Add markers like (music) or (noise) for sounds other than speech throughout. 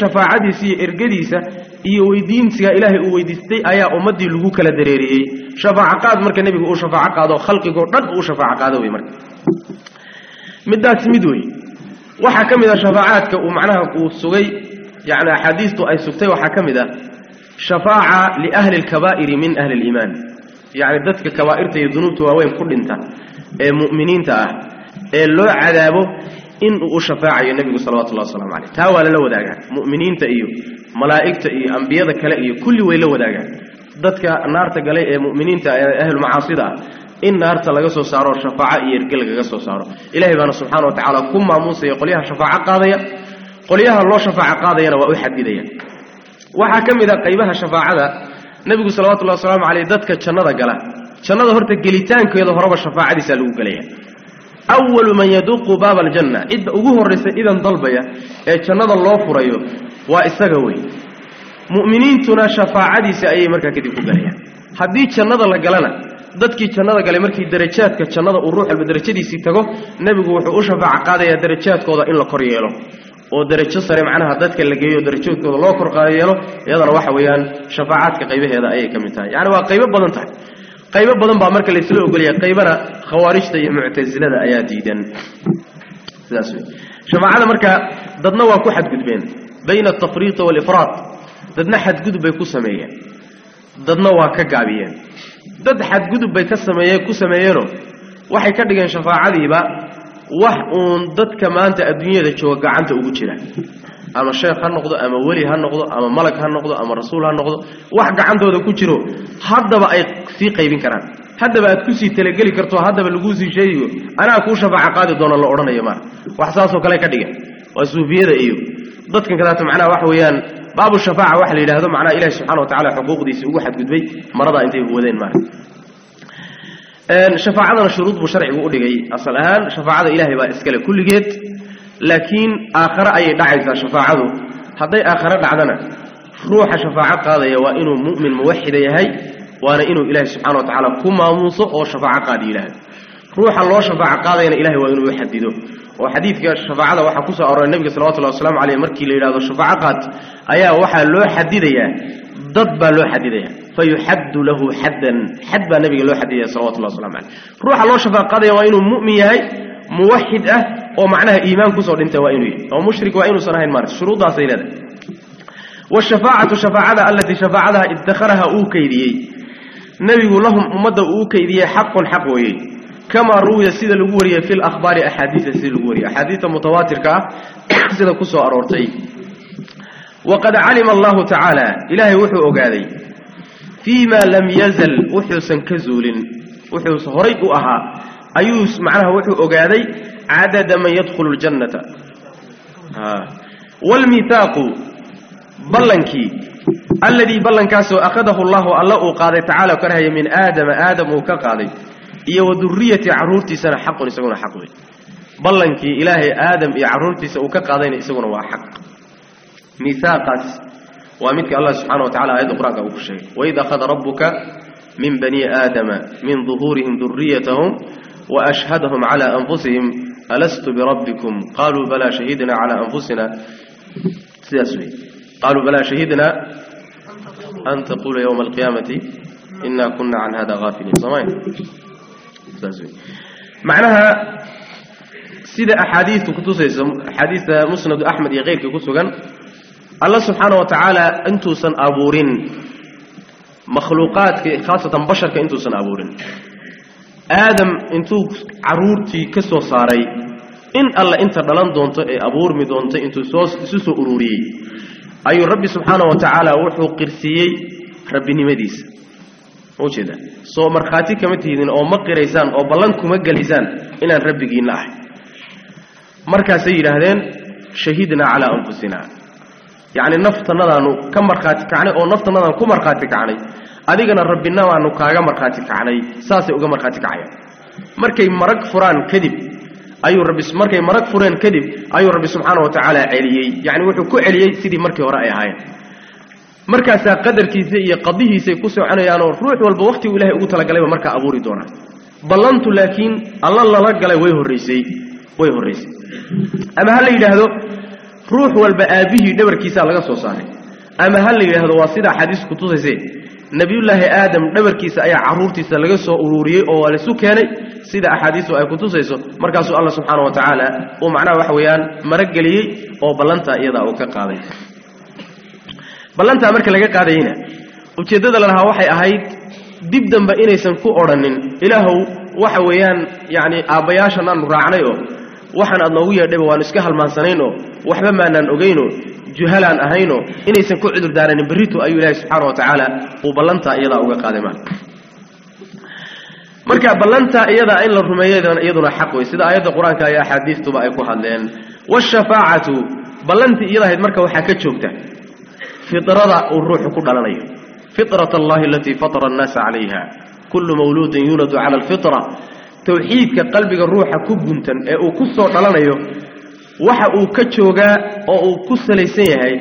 shafaacadiisa iyo ergadiisa iyo weydiinsiga ilaahay uu weydiistay ayaa ummaddii lagu kala dareeriyey shafaaco qaad marka nebigu uu shafaaco qaado khalqigoo dhan uu shafaaco qaado wey marka middaas mid wey waxaa ka mid a shafaacaadka uu macnaha uu sugay yacni axaadiistu ay sugtay waxaa ka mid ah shafaaca liahli alkabaa'iri min ahli aliimaan yacni dadka kabaa'irta iyo dunuubta waaweyn ku dhinta ee mu'miniinta ah ee loo cadaabo إن أشفاع النبي صلى الله عليه وسلم عليه. تاوى للو داقا مؤمنين تأيو. ملائك تأيو. أنبياء ذكال أيو. كل ويلو داقا ذاتك النار تقالي إيه مؤمنين تأيو. أهل معاصدة إن نارت لغسو سارو. شفاعة يرقل لغسو سارو. إلهي بانا سبحانه وتعالى. كما موسى يقول إياها شفاعة قاضية. قل إياها الله شفاعة قاضية وأوحد إذا وحكم إذا قيبها شفاعة نبي صلى الله عليه وسلم عليه. ذاتك تشنده قلا. تشنده هرتك قليتان كيضه رب الشفاعة سألوه قليها awalu man yaduuqu baaba aljanna cidda ugu horraysa idan dalbaya ee jannada loo furayo waa isaga wey mu'miniintuna shafaacadiisa ayay markaa kadib ku galayaan haddii jannada la galana dadkii jannada galay markii darajaadka jannada uu ruux walba darajadiisii tago nebigu wuxuu u shafaaco qaadayaa darajaadkooda in la kor yeelo oo darajo sare macnaha dadka la geeyo darajaadkooda loo kor yeelo iyadana waxa weeyaan shafaacaadka qaybaheeda ayay ka mid tahay yacni waa qaybo badan tahay qaybo badan baa marka laysla ogolyahay. Qaybana khawaarijta iyo muctasilada ayaa diidan. Sidaas marka dadna waa ku xadgudbeen bayna altafriiqi waalifraad dadna xadgudub bay ku sameeyeen. Dadna waa ka gaabiyeen. Dad xadgudub bay ka sameeyeen ku sameeyeenoo waxay ka dhigeen shafaacadiiba wax uun dadka maanta adduunyada jooga gacanta ugu jira ama sheekh ha noqdo ama weli ha noqdo ama malag ha noqdo ama rasuul ha noqdo wax gacantooda ku jiro haddaba ay sii qaybin karaan haddaba aad kusii talageli karto haddaba laguu sii sheegiyo anaa kuu shafaaco qaadi doona la odhanayo maa wax saasoo kale ka dhigan waa suufiyada iyo dadkan kadaata macnaha waxa weeyaan baabu shafaaca waxa la yidhahdo macnaha ilahi subxana wa tacala xuquuqdiisi ugu xadgudbay maradaa intay wadeen maa shafaacadana shuruud buu sharcigu u dhigay asal ahaan shafaacada ilaahay baa iskale kulligeed laakiin aakhare ayay dhacaysaa shafaacadu hadday aakhare dhacdana ruuxa shafaaco qaadaya waa inuu mu'min muwaxida yahay waana inuu ilaahay subxana wa tacaala ku maamuuso oo shafaaco qaadi yidhaahdo ruuxa loo shafaaco qaadayana ilahay waa inuu xadido oo xadiidka shafaacada waxaa kusoo aroray nebiga salawatullahi waslamu caleyh markii la yidhahdo shafaaco qaad ayaa waxaa loo xadidayaa dad baa loo xadidaya fayuxaddu lahu xaddan xad baa nebiga loo xadidaya salawatullahi waslamu caleyh ruuxa loo shafaaco qaadaya waa inuu mu'min yahay موحد أه ومعناها إيمان كسر أنت وأينه أو مشرك وأينه صناه المارس شروطها سيلة والشفاعة شفاعة التي شفاعة ادخرها أوكيدي نبي لهم أمد أوكيدي حق حق وي. كما روي سيد الغوري في الأخبار أحاديث سيد الغوري أحاديث متواترة. (coughs) سيد كسر أرورتي. وقد علم الله تعالى. اله وحو أقاذي. فيما لم يزل وحو كزول وحو سهريك أها. ايوس معناها وحو أقاذي عدد من يدخل الجنة. آه. والميثاق بلنكي الذي بلنكاسو أخذه الله الله قاذي تعالى كرهي من آدم آدم وكاقاذي إيا وذرية عرورتي سنة حق ونسقون حق بلنكي إلهي آدم إيا عرورتي سأكاقاذي نسقون حق. ميثاق وامدك الله سبحانه وتعالى آيات القرآن وإذا أخذ ربك من بني آدم من ظهورهم ذريتهم وأشهدهم على أنفسهم ألست بربكم؟ قالوا بلى شهدنا على أنفسنا. سياسوي قالوا بلى شهدنا أن تقول يوم القيامة إنا كنا عن هذا غافلين. صمين سياسوي معناها سيدة أحاديث كتوسيس حديث مسند أحمد يغير كتوسوغا الله سبحانه وتعالى أنتو سن أبورين. مخلوقات خاصة بشر كأنتو سن أبورين. Aadam intuu caruurtii ka soo saaray in alla inta dhalan doonto ee abuurmi doonto intuu isu soo ururiyey ayuu rabbi subxaana wa tacaala wuxuu qirsiiyey rabbinimadiisa. Maujeeda soo markhaati kama tihidin oo ma qiraysaan oo ballan kuma gelaysaan inaan rabbigiinna ahay. Markaasay yidhaahdeen shahidnaa calaa anfusina. Yacni naftannadaanu ka markhaati kacnay oo naftannadaan ku markhaati kacnay adigana rabbinamaanu kaaga markhaati kacnay saasay uga markhaati kacayaan. Markay marag furaan kadib ayuu rabbi markay marag fureen kadib ayuu rabbi subxaana wa tacaala celiyey. Yacni wuxuu ku celiyey sidii markii hore ay ahaayeen. Markaasaa qadarkiisa iyo qadihiisay ku soconayaanoo ruux walba wakhtigu ilahay ugu talagalayba markaa abuuri doonaa. Ballantu laakiin alla lala galay way horraysay way horraysay ama ha la yidhaahdo ruux walba aabbihii dhabarkiisaa laga soo saaray. Ama ha la yidhaahdo waa sida axaadiis ku tusayse nebiyullaahi aadam dhabarkiisa ayaa carruurtiisa laga soo ururiyey oo waa laisu keenay. Sida axaadiistu ay ku tusayso markaasuu alla subxaana wa tacaala uu macnaha waxa weeyaan marageliyey oo ballantaa iyadaa uu ka qaaday. Ballantaa marka laga qaadayeyna ujeeddada la lahaa waxay ahayd dib dambe inaysan ku odhanin ilaahow waxa weeyaan yacni aabbayaashan aanu raacnay oo waxaan aad noogu yeedhayba waanu iska halmaansanaynoo waxba maanaan ogaynoo juhalaan ahaynoo inaysan ku cudur daaranin berrito ayuu ilaahay subxaana wa tacaala uu ballantaa iyadaa uga qaaday maa marka ballantaa iyadaa in la rumeeyo iyaduna xaq wey sida aayadda qur-aanka iyo axaadiistuba ay ku hadleen waashafaacatu ballantii iyada ahayd marka waxaa ka joogta fidrada uu ruuxu ku dhalanayo fitrat allahi alatii fatara annaasa calayha kullu mawluudin yuuladu cala alfitra tawxiidka qalbiga ruuxa ku guntan ee uu ku soo dhalanayo waxa uu ka joogaa oo uu ku salaysan yahay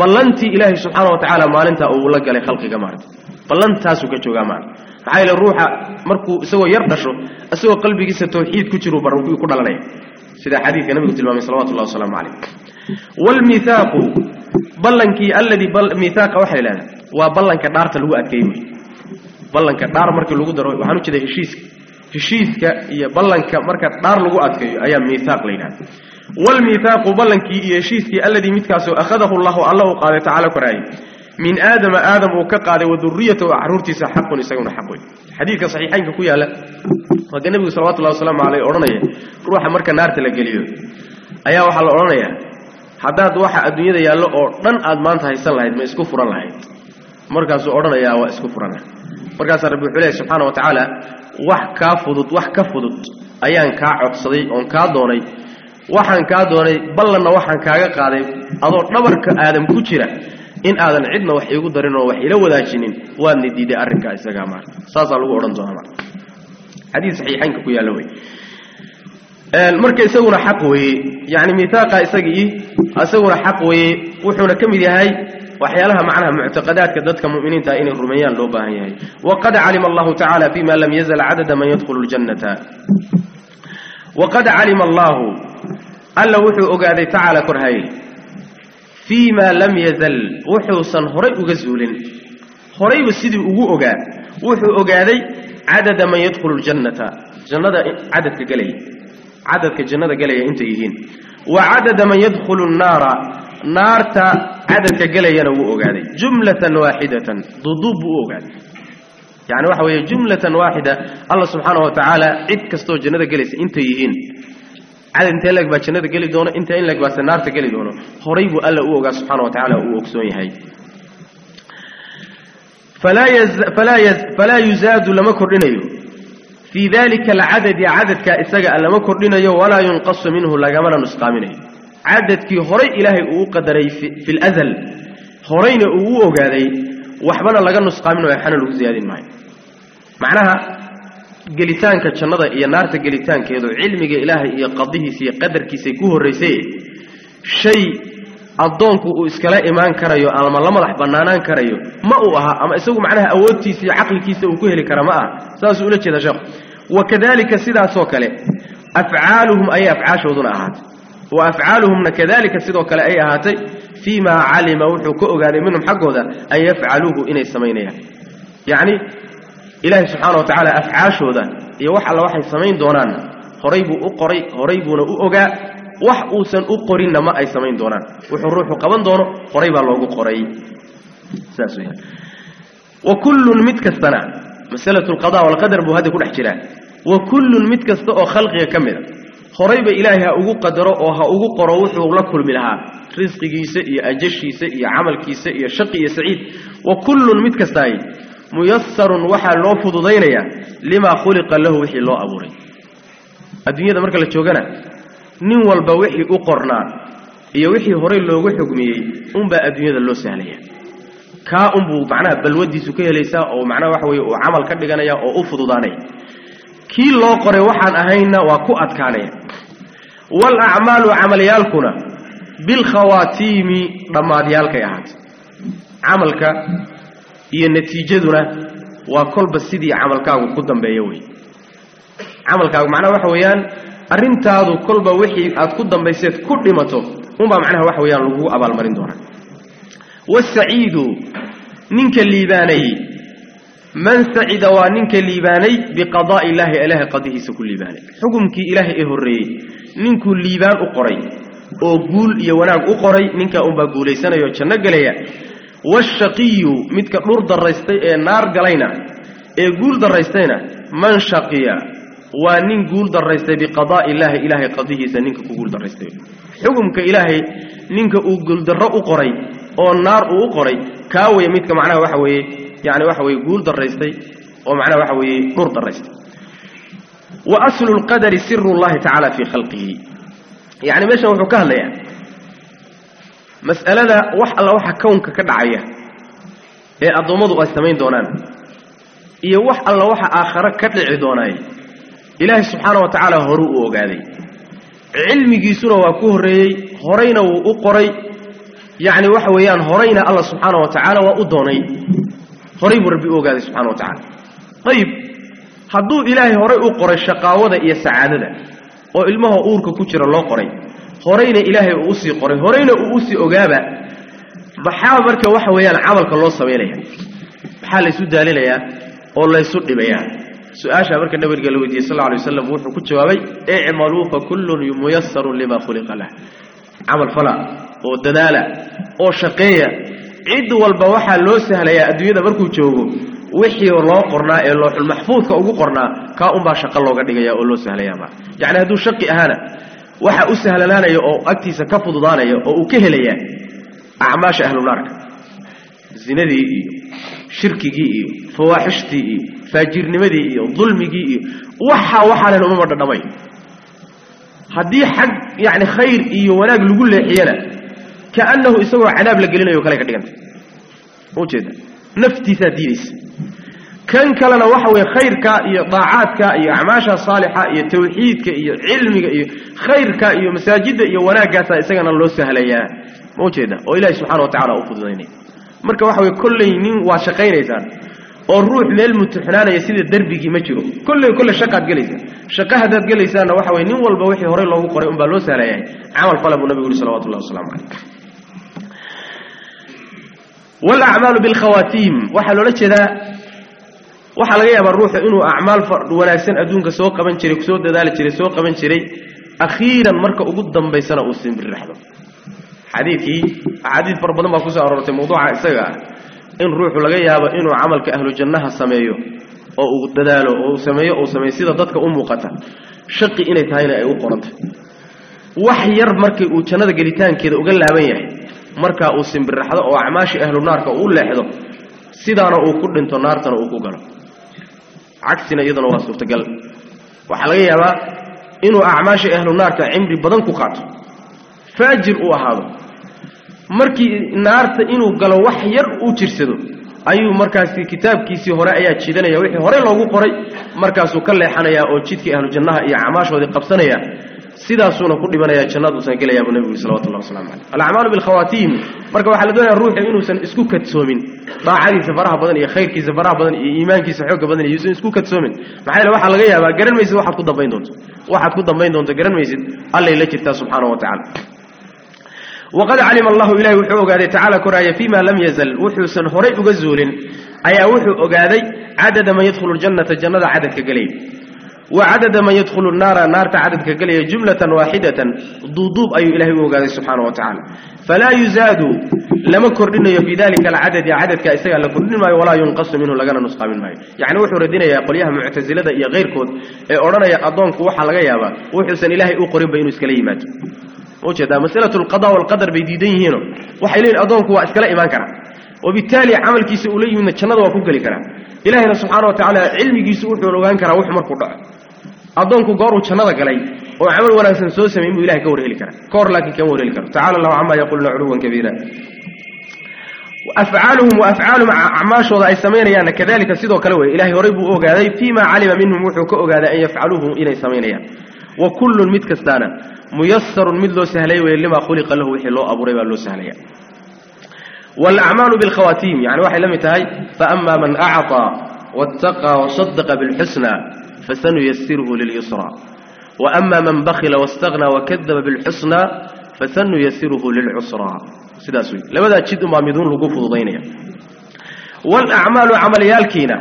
ballantii ilaahay subxaana wa tacaala maalintaa uu la galay khalqiga maarata ballantaasuu ka joogaa maarata maxaa yeele ruuxa markuu isagoo yar dhasho isagoo qalbigiisa tawxiid ku jiru bar ku dhalanaya sida xadiidka nabigu tilmaamay salawatullahi wasalaamu calayh waalmithaaqu ballankii alladii mithaaqa waxaa la yidhahdaa waa ballanka dhaarta lagu adkeey wey ballanka dhaar markii lagu daro waxaan u jeeda heshiiska ayaa miithaaq la yidhahda waalmithaaqu ballankii iyo heshiiskii alladii midkaasoo akhadahu llahu alla uu qaaday tacala koraayay min aadama aadam uu ka qaaday wa duriyatahu caruurtiisa xaqun isaguna xaq wey xadiidka saxiixaynka ku yaalla waa ka nebigu salawatullahi wasalaamu caleyh odhanaya ruuxa marka naarta la geliyo ayaa waxaa la odhanayaa haddaad waxa adduunyada yaallo oo dhan aad maanta haysan lahayd ma isku furan lahayd markaasuu odhanayaa waa isku furan markaasaa rabbi leehay subxaana wa tacaala wax kaa fudud wax ka fudud ayaan kaa codsaday oon kaa doonay. Waxaan kaa doonay ballanna waxaan kaaga qaaday adoo dhabarka aadam ku jira in aadan cidna wax iigu darin oo wax ila wadaajinin waadna diiday arrinkaa isagaa maarta saasaa lagu odhan doonaa marka xadiis saxiixaynka ku yaalla wey marka isaguna xaq weeye. Yani miithaaqa isagii isaguna xaq weeye. Wuxuuna ka mid yahay وحيالها معناها معتقدات كذلك مؤمنين تائين الرميان لو باهيه وقد علم الله تعالى فيما لم يزل عدد من يدخل الجنة. وقد علم الله ألا وحو أقاذي تعالى كرهي. فيما لم يزل وحو صن هري أقزول هري بسيد أقو أقا. وحو أقاذي عدد من يدخل الجنة. جنة عدد كجلي. عدد كجنة جلي وعدد من يدخل النار. نارتا عدد كجلي أنا وأجاني جملة واحدة. ضدوب وأجاني يعني واحد جملة واحدة. الله سبحانه وتعالى عد إتكستو جنده جلس أنت يهين عد أنت لك بس جنده جلي دونه أنت إن لك بس نارتا جلي دونه. خريب الله وأجا سبحانه وتعالى وأكسوني هاي. فلا يز فلا يز فلا يزاد لما كرنا في ذلك العدد عدد كأسجى لما كرنا ولا ينقص منه لجمل نسقى منه عددكي هوري إلهي أو قدري في في الأذل هورين أو أوغادي. وحبنا لغا نسقى منه يحانا لغا زيادة معي. معناها قلتانك تشنضا إيا نارتا قلتانك يدو علمك إلهي إيا قضيه سيا قدركي سيكوه الرئيسي شيء الضونك أو إسكلا إيمان كريو ألما لمضح بنانان كريو. ما أوها أما إسوه معناها أودتي سيا عقلكي سيكوه لكرماء سأسؤولك يا شخص وكذلك سيدا سوكالي. أفعالهم أي أفعال شوضون أحد وأفعالهم كذلك سيدو كلا أي هاتي فيما علم وحكو أغاني منهم حقه أن يفعلوه إني سميني. يعني إله سبحانه وتعالى أفعاشه ذا يوح إيه على واحد سمين دونان. هريبو أقري هريبو أقا وحوسا أقري إنما أي سمين دونان. وحو روحو قبان دونو هريبا لوغو قري. ساسوين وكل متكستنا مسألة القضاء والقدر بهذه كل احتلال وكل متكستو خلقي كمذا horayba ilaahay ha ugu qadaro oo ha ugu qoro wuxuu la kulmi lahaa? Risqigiisa iyo ajashiisa iyo camalkiisa iyo shaqi iyo saciid. Wa kullun mid kastaay muyasarun waxaa loo fududaynayaa limaa khuliqa lahu wixii loo abuuray. Adduunyada marka la joogana nin walba wixii u qornaa iyo wixii horay loogu xugmiyey unbaa adduunyada loo sahlaya. Kaa unbuu macnaha balwadiisu ka helaysaa oo macnaha waxa weye uu camal ka dhiganaya oo u fududaanaya qoray waxaan ahaynna waa ku adkaanaya waalacmaalu camalyaalkuna bilkhawaatiimi dhammaadyaalkay ahaatay camalka iyo natiijaduna waa kolba sidii camalkaagu ku dambeeyo wey camalkaagu macnaha waxa weeyaan arrintaadu kolba wixii aad ku dambayseed ku dhimato unbaa macnaha waxa weeyaan lagugu abaalmarin doonaa wasaciidu ninka liibaanay من سعد وانك ليباني بقضاء الله إله قضيه سكل ليباني. حكمك إله إهري منك ليبان أقري. أقول يا أقري. منك أبا قولي سنة يوشن نقليا. والشقي متك مرد الرئيسي إيه، نار قلينا. إيه، أقول الرئيسينا من شقيا وانين قول الرئيسي بقضاء الله إله قضيه سننك قول الرئيسي حكمك إله ننك أقول در أقري. أو نار أقري. كاوي متك معناه وحوي يعني وحوي قول درستي ومعنى وحوي قر درستي وأصل القدر سر الله تعالى في خلقه يعني ماذا وحكاه لي مسألة وح الله وح كونك كدعية هي الضمض غسمين دونان هي وح الله وح آخر كتلع دوناي إله سبحانه وتعالى هروء وقالي علم جيسون وكهري هرين وقري يعني وحويان هرين الله سبحانه وتعالى وأدوني horay buu rabbi ogaaday subxana wa tacaala ayib hadduu ilaahay horay u qoray shaqaawada iyo sacaadada oo ilmaha uurka ku jira loo qoray horayna ilaahay uu usii qoray horayna uu usii ogaaba maxaa marka waxa weeyaan camalka loo samaynaya maxaa laysu daalinayaa oo laysu dhibayaa su-aasha marka nabiga la weydiiyey sal lla alay wuxuu ku jawaabay icmaluu fa kullun muyasarun lima khuliqa lah camal fala oo dadaala oo shaqeeya cid walba waxaa loo sahlayaa adduunyada markuu joogo wixii loo qornaa ee looxulmaxfuudka ugu qornaa kaa unbaa shaqo looga dhigaya oo loo sahlayaaba yacni hadduu shaqi ahaana waxa u sahlanaanaya oo agtiisa ka fududaanaya oo uu ka helaya acmaasha ahlunaarka zinadii iyo shirkigii iyo fawaaxishtii iyo faajirnimadii iyo dulmigii iyo waxa waxaanan umama dhadhamay haddii xag yani khayr iyo wanaag lagu leexiyana dhiganta ujeeda naftiisaa diidaysa kan kalena waxa weeye khayrka iyo daacaadka iyo acmaasha saalixa iyo tawxiidka iyo cilmiga iyo khayrka iyo masaajidda iyo wanaaggaasa isagana loo sahlayaa ma ujeeda oo ilahi subxana wa tacala u fududaynaya marka waxa weye kolley nin waa shaqaynaysaan oo ruux meel mutuxnaanaya sida derbigii ma jiro kolley kolle shaqaad gelaysaa shaqa haddaad gelaysaanna waxa weye nin walba wixii horey loogu qoray unbaa loo sahlayahay camal fala buu nabigu yuri salawatullahi wasalaamu calayh walacmaalu bilkhawaatiim waxaa loola jeedaa waxaa laga yaabaa ruuxu inuu acmaal wanaagsan adduunka soo qaban jiray soo dadaali jiray soo qaban jiray akhiiran marka ugu dambaysana uu simbirraxdo xadiidkii axaadiid fara badan baa ku soo aroortay mawduuca isaga ah. In ruuxu laga yaabo inuu camalka ahlu jannaha sameeyo oo uu dadaalo oo uu sameeyo uu sameeyo sida dadka u muuqata. Shaqi inay tahayna ay u qorantay wax yar markii uu jannada gelitaankeeda uga laaban yahay markaa uu simbirraxdo oo acmaashii ahlu naarka uu leexdo sidaana uu ku dhinto naartana uu ku galo. Cagsina iyaduna waa suurtagal. Waxaa laga yaabaa inuu acmaashii ahlu naarka cimri badan ku qaato. Faajir uu ahaado. Markii naarta inuu galo wax yar uu jirsado ayuu markaasi kitaabkiisii hore ayaa jiidanaya. Wixii horey loogu qoray markaasuu ka leexanayaa oo jidkii ahlu jannaha iyo acmaashoodii qabsanaya sidaasuuna ku dhimanaya jannaduusan gelayaa buu nebigu salawatullahi waslamu caleyh alacmaalu bilkhawaatiim marka waxaa la doonaya ruuxu inuusan isku kadsoomin. Daacadiisa faraha badan iyo khayrkiisa faraha badan iyo iimaankiisa xooga badan iyo yuusan isku kadsoomin. Maxaa yeele waxaa laga yaabaa garan maysid waxaad ku dambayn doonto. Waxaad ku dambayn doonto garan maysid allay la jirtaa subxaanahu wa tacala waqad calima allahu ilahi wuxuu ogaaday tacaala koraaya fima lam yazal. Wuxuusan horay uga zuulin ayaa wuxuu ogaaday cadada man yadkhulu ljannata jannada cadadka gelaya وعدد من يدخل النار نار تعدد كقلية جملة واحدة. ضدوب أي إله وقال سبحانه وتعالى. فلا يزاد لما كردنا في ذلك العدد عدد كأسيا لكردنا ما ولا ينقص منه لقنا نسقى من ماي. يعني وحور الدين يقول يا معتزلة يا غير كود أرانا يا أضان كوحا لغيابا وحسن إلهي أقرب بين إسكاليمات وجه مسألة القضاء والقدر بيديدين هنا وحيلين أضان كوا إسكالا إيمان كرا. وبالتالي عمل كيس أولي من الشنطة وكوكالي كرا. إلهنا سبحانه وتعالى علمي كيس أولي ولغان كرا وحمر أدونك قارو شنذا قلعي وعمل ولا سنسوس من إله كوره الكر كور لكن كوره الكر تعالى الله عما يقول علوا كبيرا. وأفعالهم وأفعال مع أعماش وضع السمين يعني كذلك سيدوا كلوه. إلهي يريبوا أغاذي فيما علم منهم وحكوا أغاذي أن يفعلوه إلى السمين يعني. وكل متكستانا ميسر من له سهلي ولما خلق له وحي الله أبو ريبا له سهلي يعني. والأعمال بالخواتيم يعني واحد لم يتهي. فأما من أعطى واتقى وصدق بالحسنى fasanuyasirhu lilyusra waama man bakila waاstaghnaa wakadaba bilxusna fasanuyasiruhu lilcusraa sidaas wey labadaa jid unbaa miduun lagu fududaynaya waalacmaalu camalyaalkiina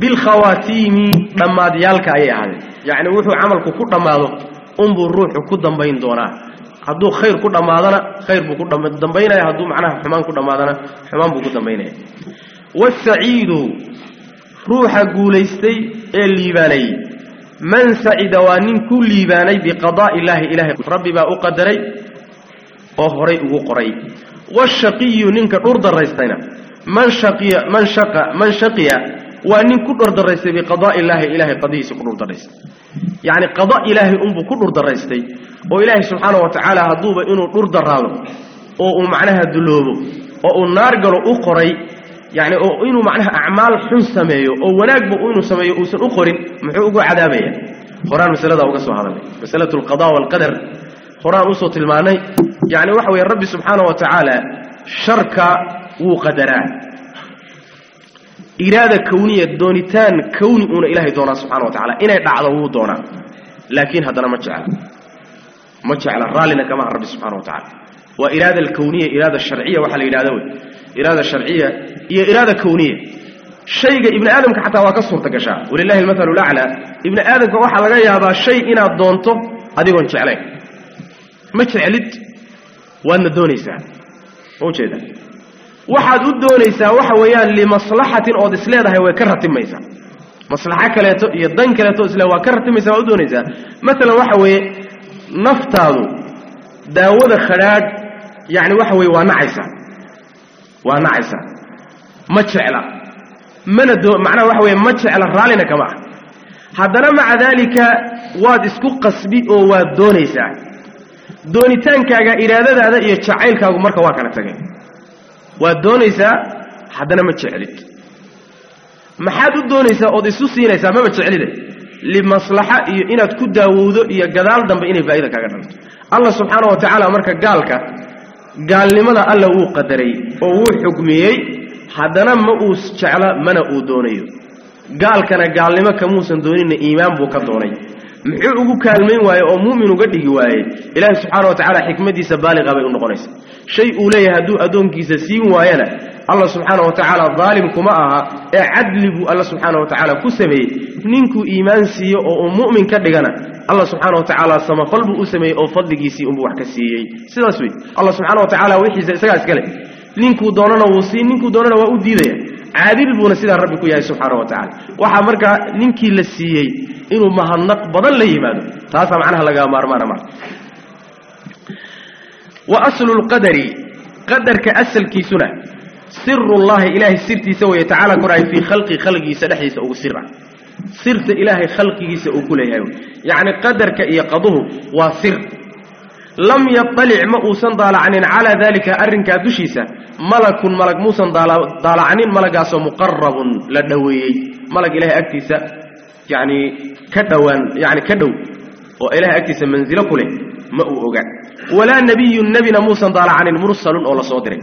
bilkhawaatiimi dhammaadyaalka ayay ahaadeen yacni wuxuu camalku ku dhammaado unbuu ruuxu ku dambayn doonaa hadduu khayr ku dhammaadana khayr buu ku dambaynaya hadduu macnaha xumaan ku dhammaadana xumaan buu ku dambaynaya waasaciidu ruuxa guulaystay ee liibaanay. Man sacida waa nin ku liibaanay biqadaa'i illaahi ilaahay rabbi baa u qadaray oo horay ugu qoray. Waashaqiyu ninka dhur daraystayna man shaqiya man shaqa man shaqiya waa nin ku dhurdaraystay biqadaa'i illaahi ilaahay qadihiisa ku dhurdaraystay yacni qada ilaahay unbuu ku dhurdaraystay oo ilaahay subxaana wa tacaala hadduuba inuu dhur daraado oo uu macnaha duloobo oo uu naar galo u qoray يعني أو إنه معناها أعمال حن سميه أو وناغ بو إنه سميه أو سن قورين مخي اوغو عذابيه قرآن مسألة اوغو سو حدث مسألة القضاء والقدر. قرآن اوسو تلماني يعني وحوي الرب سبحانه وتعالى شركا وقدران إرادة كونية دونيتان كوني انه اله دونا سبحانه وتعالى. اني دعدو دونا. لكن هذا ما جعل ما جعل رالنا كما الرب سبحانه وتعالى. وإرادة الكونية إرادة الشرعية وحل إرادة. إرادة شرعية هي إرادة كونية. شيء ابن آدم حتى واقع صور تكشع ولله المثل الأعلى. ابن آدم كواح على هذا الشيء إنا ضونته هذا يقول شيء عليه ما تعلد وأن دوني سان هو كذا واحد ودوني سان واحد لمصلحة أو دسلة هي وكرهة ميزة مصلحة كلا يضن كلا تؤسلا وكرهة ميزة ودوني سان مثلا وحوي وي نفتاله داود خلاد يعني وحوي وي waa nacaysaa ma jecla. Mana doo macnaha waxa weeye ma jecla raallina kama ah haddana maca daalika waad isku qasbi oo waad doonaysaa. Doonitaankaaga iraadadaada iyo jacaylkaagu marka waa kala tagay waad doonaysaa haddana ma jeclid. Maxaad u doonaysaa ood isu siinaysaa maba jeclide. Limaslaxa iyo inaad ku daawowdo iyo gadaal dambe inay faa'ida kaaga dhalto allah subxaana wa tacaala marka gaalka gaalnimada alla wuu qadaray oo wuu xukmiyey haddana ma uu jecla mana uu doonayo gaalkana gaalnimo kamuusan doonina iimaan buu ka doonay muxuu ugu kaalmayn waaye oo mu'min uga dhigi waaye ilaahi subxaana wa tacaala xikmadiisa baaliqa bay u noqonaysa shay uu leeyahay hadduu addoonkiisa siin waayana allah subxaana wa tacaala daalim kuma aha ee cadli buu alla subxaana wa ku sameeyey. Ninkuu iimaan siiyo oo uu mu'min ka dhigana allah subxaana wa tacaala samafal buu u sameeyey oo fadligiisii unbuu wax ka siiyey. Sidaas wey allah subxaana wa wixiisa isagaa iskale ninkuu doonana wuu siin ninkuu doonana waa u diidaya. Caadil buuna sidaa rabbi ku yahay subxaana wa tacala waxaa markaa ninkii la siiyey inuu mahadnaq badan la yimaado taasaa macnaha lagaa maarmaana marka wa aslu lqadari qadarka asalkiisuna سر الله إله سرتي سوى تعالى قرأي في خلق خلقي سدحي سأو سر سرت إلهي خلقي سأو كله يعني قدرك يقضه وسر لم يطلع مؤوسا ضالعنين على ذلك أرنك دشيسا ملك ملك موسى ضالعنين ملك أسو مقرب لدوي ملك إله أكتسا يعني كدو يعني كدو وإله أكتسا منزل كله مؤوغا ولا نبي النبي موسى ضالعنين مرسل ولا لصادرين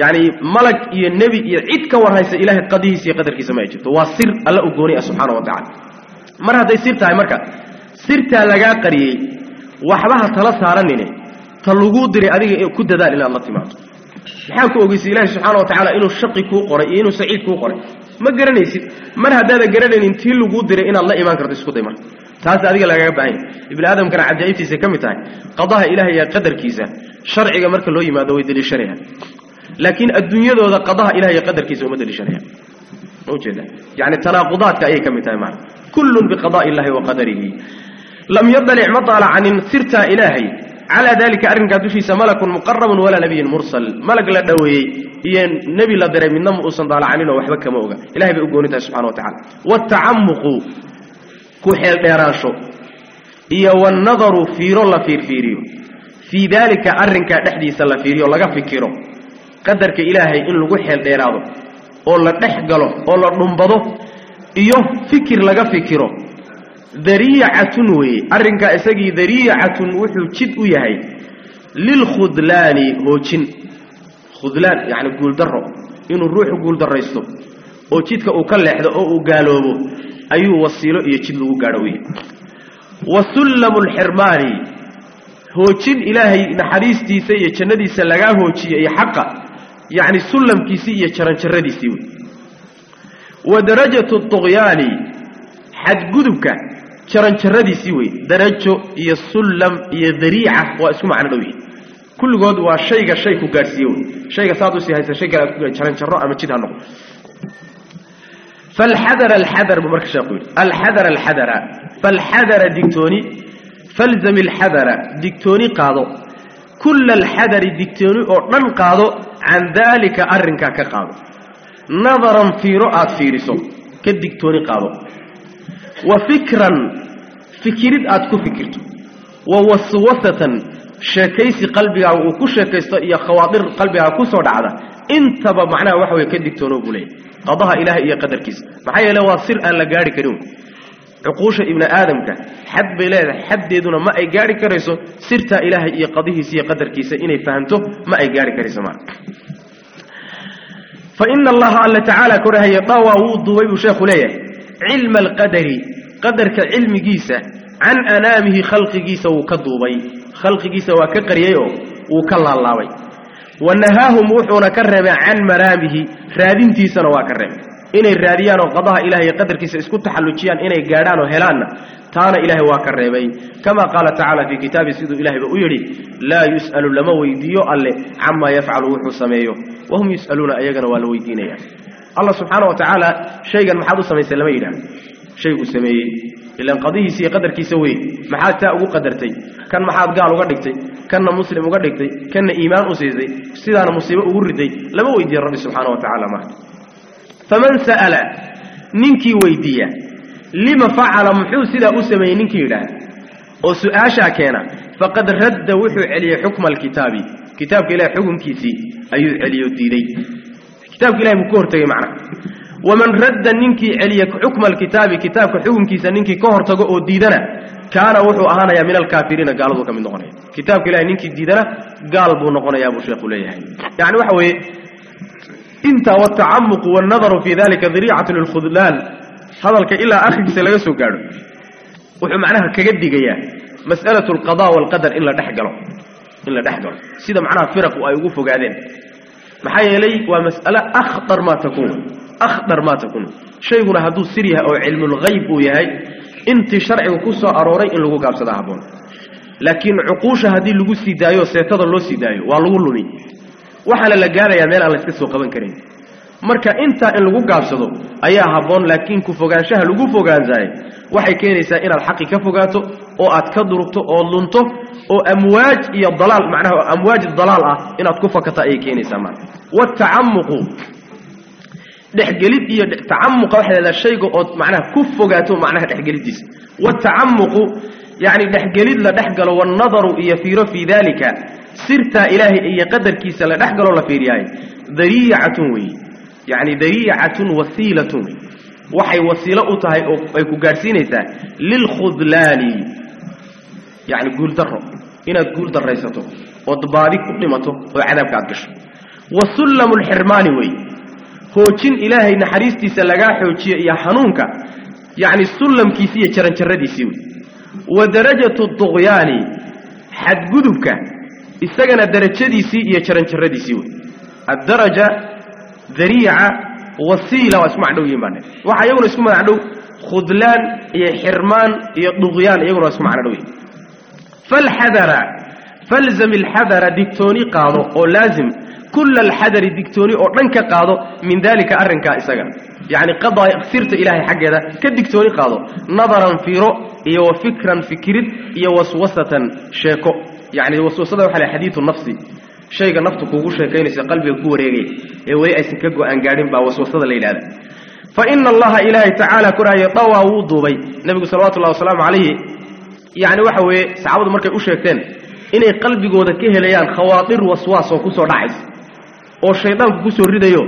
yani malag iyo nebi iyo cid ka warhaysa ilahay qadihiisa iyo qadarkiisa ma ay jirto. Waa sir alla u gooni ah subxaana wa tacala mar hadday sir tahay marka sirtaa lagaa qariyey waxbaha tala saaranine ta laguu diray adiga ku dadaal inaad la timaado. Maxaa ku ogeysay ilaahi subxaana wa tacaala inuu shaqi kuu qoray iyo inuu saciid kuu qoray? Ma garanaysid? Mar haddaadan garanaynin tii laguu diray inaad la imaan karto isku day marka. Taas adiga lagaga baahanya. Ibni aadamkana cajaa'ibtiisa ka mid tahay qadaha ilaah iyo qadarkiisa sharciga marka loo yimaado way deliishanayaan لكن الدنيا ذا قضاها إلهي قدر كيسو مدل شرعه موجودة. يعني تناقضات كأي كمتاما كل بقضاء الله وقدره. لم يضلع مطالع عن سرت إلهي. على ذلك أرنك تفيس ملك مقرب ولا نبي مرسل. ملك لا لدوي هي نبي لا دري من نم أصلا صندال عنين وحبك موغا إلهي بأقونتا سبحانه وتعالى. والتعمق. كحيل ديرانشو هي والنظر في رو الله في الفيريو في ذلك أرنك تحديث الله في رو الله qadarka ilaahay in lagu xeeldheeraado oo la dhex galo oo la dhumbado iyo fikir laga fikiro. Dariicatun weeye arrinkaa isagii dariicatun wuxuu jid u yahay lilkhudlaani hoojin. Khudlaan yacni guuldaro inuu ruuxu guuldarraysto oo jidka uu ka leexdo oo uu gaaloobo ayuu wasiilo iyo jid lagu gaadho u yahay wa sullamu lxirmaani hoojin ilaahay naxariistiisa iyo jannadiisa lagaa hoojiye iyo xaqa يعني سلم كيسية شران شردي سيوي. ودرجة الطغيان حد قدبك شران شردي سيوي. درجة يسلم يدريع واسمع نلوي كل قد وشيك الشيك قار سيوي. شيك سادو سيهيس الشيك شران شراء مجدها نقو فالحذر الحذر بمركش أقول. الحذر الحذر. فالحذر دكتوني فالزم الحذر. دكتوني قادو kulla alxadari digtooni oo dhan qaado can daalika arrinkaa ka qaado nadaran fiiro aad fiiriso ka digtooni qaado wa fikran fikirid aad ku fikirto wa waswasatan sheekaysi qalbigaaga uu ku sheekaysto iyo khawaadir qalbigaaga ku soo dhacda intaba macnaha waxa weye ka digtoono buu leeyahy qadaha ilaahay iyo qadarkiisa maxaa yeele waa sir aan la gaari karin عقوش ابن آدم كان. حب لا حد يدنا ما إيجار كريسو. سرت إله يقضيه سي قدر كيس إني فهمته ما إيجار كريسو ما فإن الله الله تعالى كره يطوى وضوء شيخ ليه. علم القدر قدر كعلم جيسة عن أنامه خلق جيسة وكذوبي خلق جيسة وكقريه وكل الله وي. ونهاهم وحونا كرم عن مرامه. رادنتي سنوا كرم inay raadiyaan oo qadaha ilahay qadarkiisa isku taxallujiyaan inay gaadhaan oo helaanna taana ilaahay waa ka reebay. Kama qaala tacaala fii kitaabi siduu ilahayba u yidhi laa yus'alu lama weydiiyo alle camaa yafcalu wuxuu sameeyo. Wahum yus'aluuna ayagana waa la weydiinaya allah subxaana wa tacaala shaygan maxaad u samaysay lama yidhaah shayguu sameeyey ilaan qadihiisa iyo qadarkiisa wey maxaad taa ugu qadartay kan maxaad gaal uga dhigtay kanna muslim uga dhigtay kanna iimaan u siisay sidaana musiibo ugu riday lama weydiiya rabbi subxaana wa tacala ma فمن سأل نينكي ويدية لما فعل محو سيدا أسمي نينكي له وسؤاشا كينا فقد رد وحو علي حكم الكتاب. كتاب كلاه حكم كيسي أي علي الديدي كتاب كلاه مكور تغي معنا. ومن رد نينكي علي حكم الكتاب كتاب حكم كيسا نينكي كور تغو ديدنا. كان وحو أهانا من الكافرين قالوا كم نغني كتاب كلاه نينكي ديدنا قالوا نغني يا بو شيخ يعني وحوه انت والتعمق والنظر في ذلك ذريعة للخذلان هذا الك إلا آخر سلا يسوقار وحي معناها كجدي جيا مسألة القضاء والقدر إلا تحجر إلا تحجر سيدا معناها فرق وأيقوف قاعدين محي لي ومسألة أخطر ما تكون أخطر ما تكون شيء هذا سريها أو علم الغيب وياي انت شرع وكسا أروري إن لقوا لكن عقوش هذه اللي جو سيدايو سيتضل لو سيدايو والغلوني waxaana la gaarayaa meel aan la iska soo qaban karin marka intaa in lagu gaabsado ayaa habboon laakiin ku fogaanshaha lagu fogaansahay waxay keenaysaa inaad xaqi ka fogaato oo aad ka durugto oo lunto oo amwaaj iyo dalaal macnaha amwaaj dalaal ah inaad ku fakata ayay keenaysaa marka watacamuqu dhexgelid iyo tacamuqa waxay leedahay shayga ood macnaha ku fogaato macnaha dhexgelidiisa watacamuqu yacni dhexgelid la dhex galo wannadaru iyo fiiro fii dalika سرت إلهي أي قدر كيس لا نحجر ولا في رياي ذريعة وي. يعني ذريعة وسيلة وحي وسيلة أتها أيك جارسينها للخذلان. يعني قول درة هنا قول در رئيسته وضباري قدمته وعذاب قدش وسلم الحرمان وي. هوتين إلهي نحريستي سلاجاح وشيء يا حنونك يعني سلم كيسية شرنشردي سوي ودرجة الضغياني حد جذبك isagana darajadiisii iyo jaranjarradiisii wey addaraja dariica wasiila waa isku macdhow yihin baa waxa iyaguna isku macdhow khudlaan iyo xirmaan iyo duqyaan iyaguna waa isku macno dhow yihin falxadara falzam alxadara digtooni qaado oo laazim kulla alxadari digtooni oo dhan ka qaado min dalika arrinkaa isaga yacni qadaa sirta ilaahay xaggeeda ka digtooni qaado nadaran fiiro iyo wa fikran fikirid iyo waswasatan sheeko يعني وسوسة على حديث النفسي. شيء النفط كوجش كين سقلب الكور يجي إيوه أسنكجو أنجارين بوسوسة الليل هذا. فإن الله إلهي تعالى كره يطوى وضوبي نبي صلى الله عليه وسلم عليه. يعني وحوى سعود مركب أشياء كين. إن قلب جودة كهليان خواطر وسواس وكسر دعس أو شيطان كسر ردايو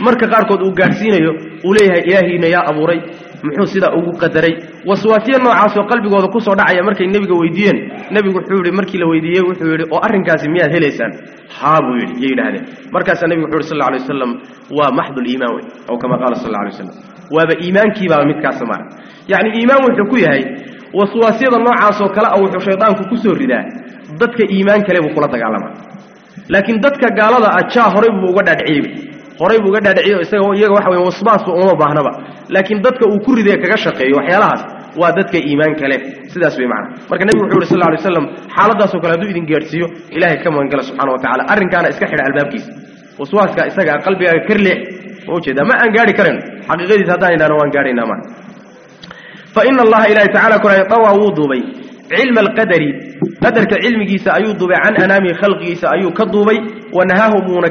مركب قارك وجرسينيو وليها إلهي نيا أبوري muxuu sidaa ugu qadaray. Waswaasyo noocaasoo qalbigooda ku soo dhacaya markay nebiga weydiiyeen nebigu wuxuu yidhi markii la weydiiyey wuxuu yidhi oo arrinkaasi miyaad helaysaan? Haa buu yidhi yay yidhahdeen markaasaa nebigu wuxu yhi sal alay wasalam waa maxduliimaan wey aw kama qaala sal alay waslam waaba iimaankiibaaba midkaasa maara yacni iimaan wuxuu ku yahay waswaasyada noocaasoo kale a wuxuu shaydaanku ku soo ridaa dadka iimaan kale buu kula dagaalamaa laakiin dadka gaalada ah jaa horay buu uga dhaadhiciyey horay buu uga dhaadhiciyo isaga iyaga waxa weye wasbaasba uma baahnaba laakiin dadka uu ku ridee kaga shaqeeyo waxyaalahaas waa dadka iimaan kale sidaas wey macana marka nebigu wuxu uhi sal ly slam xaaladaasoo kale hadduu idin gaadhsiiyo ilaahay ka magangala subxana wa tacala arrinkaana iska xidha albaabkiisa waswaaska isaga qalbigaaga kar leex ma ujeeda ma aan gaari karayno xaqiiqadiis haddaan idhahno waan gaadhaynaa ma ilahi tacala kora tawaa wuu duubay cilma alqadari qadarka cilmigiisa ayuu duubay can anaamihi khalqigiisa ونهاهم من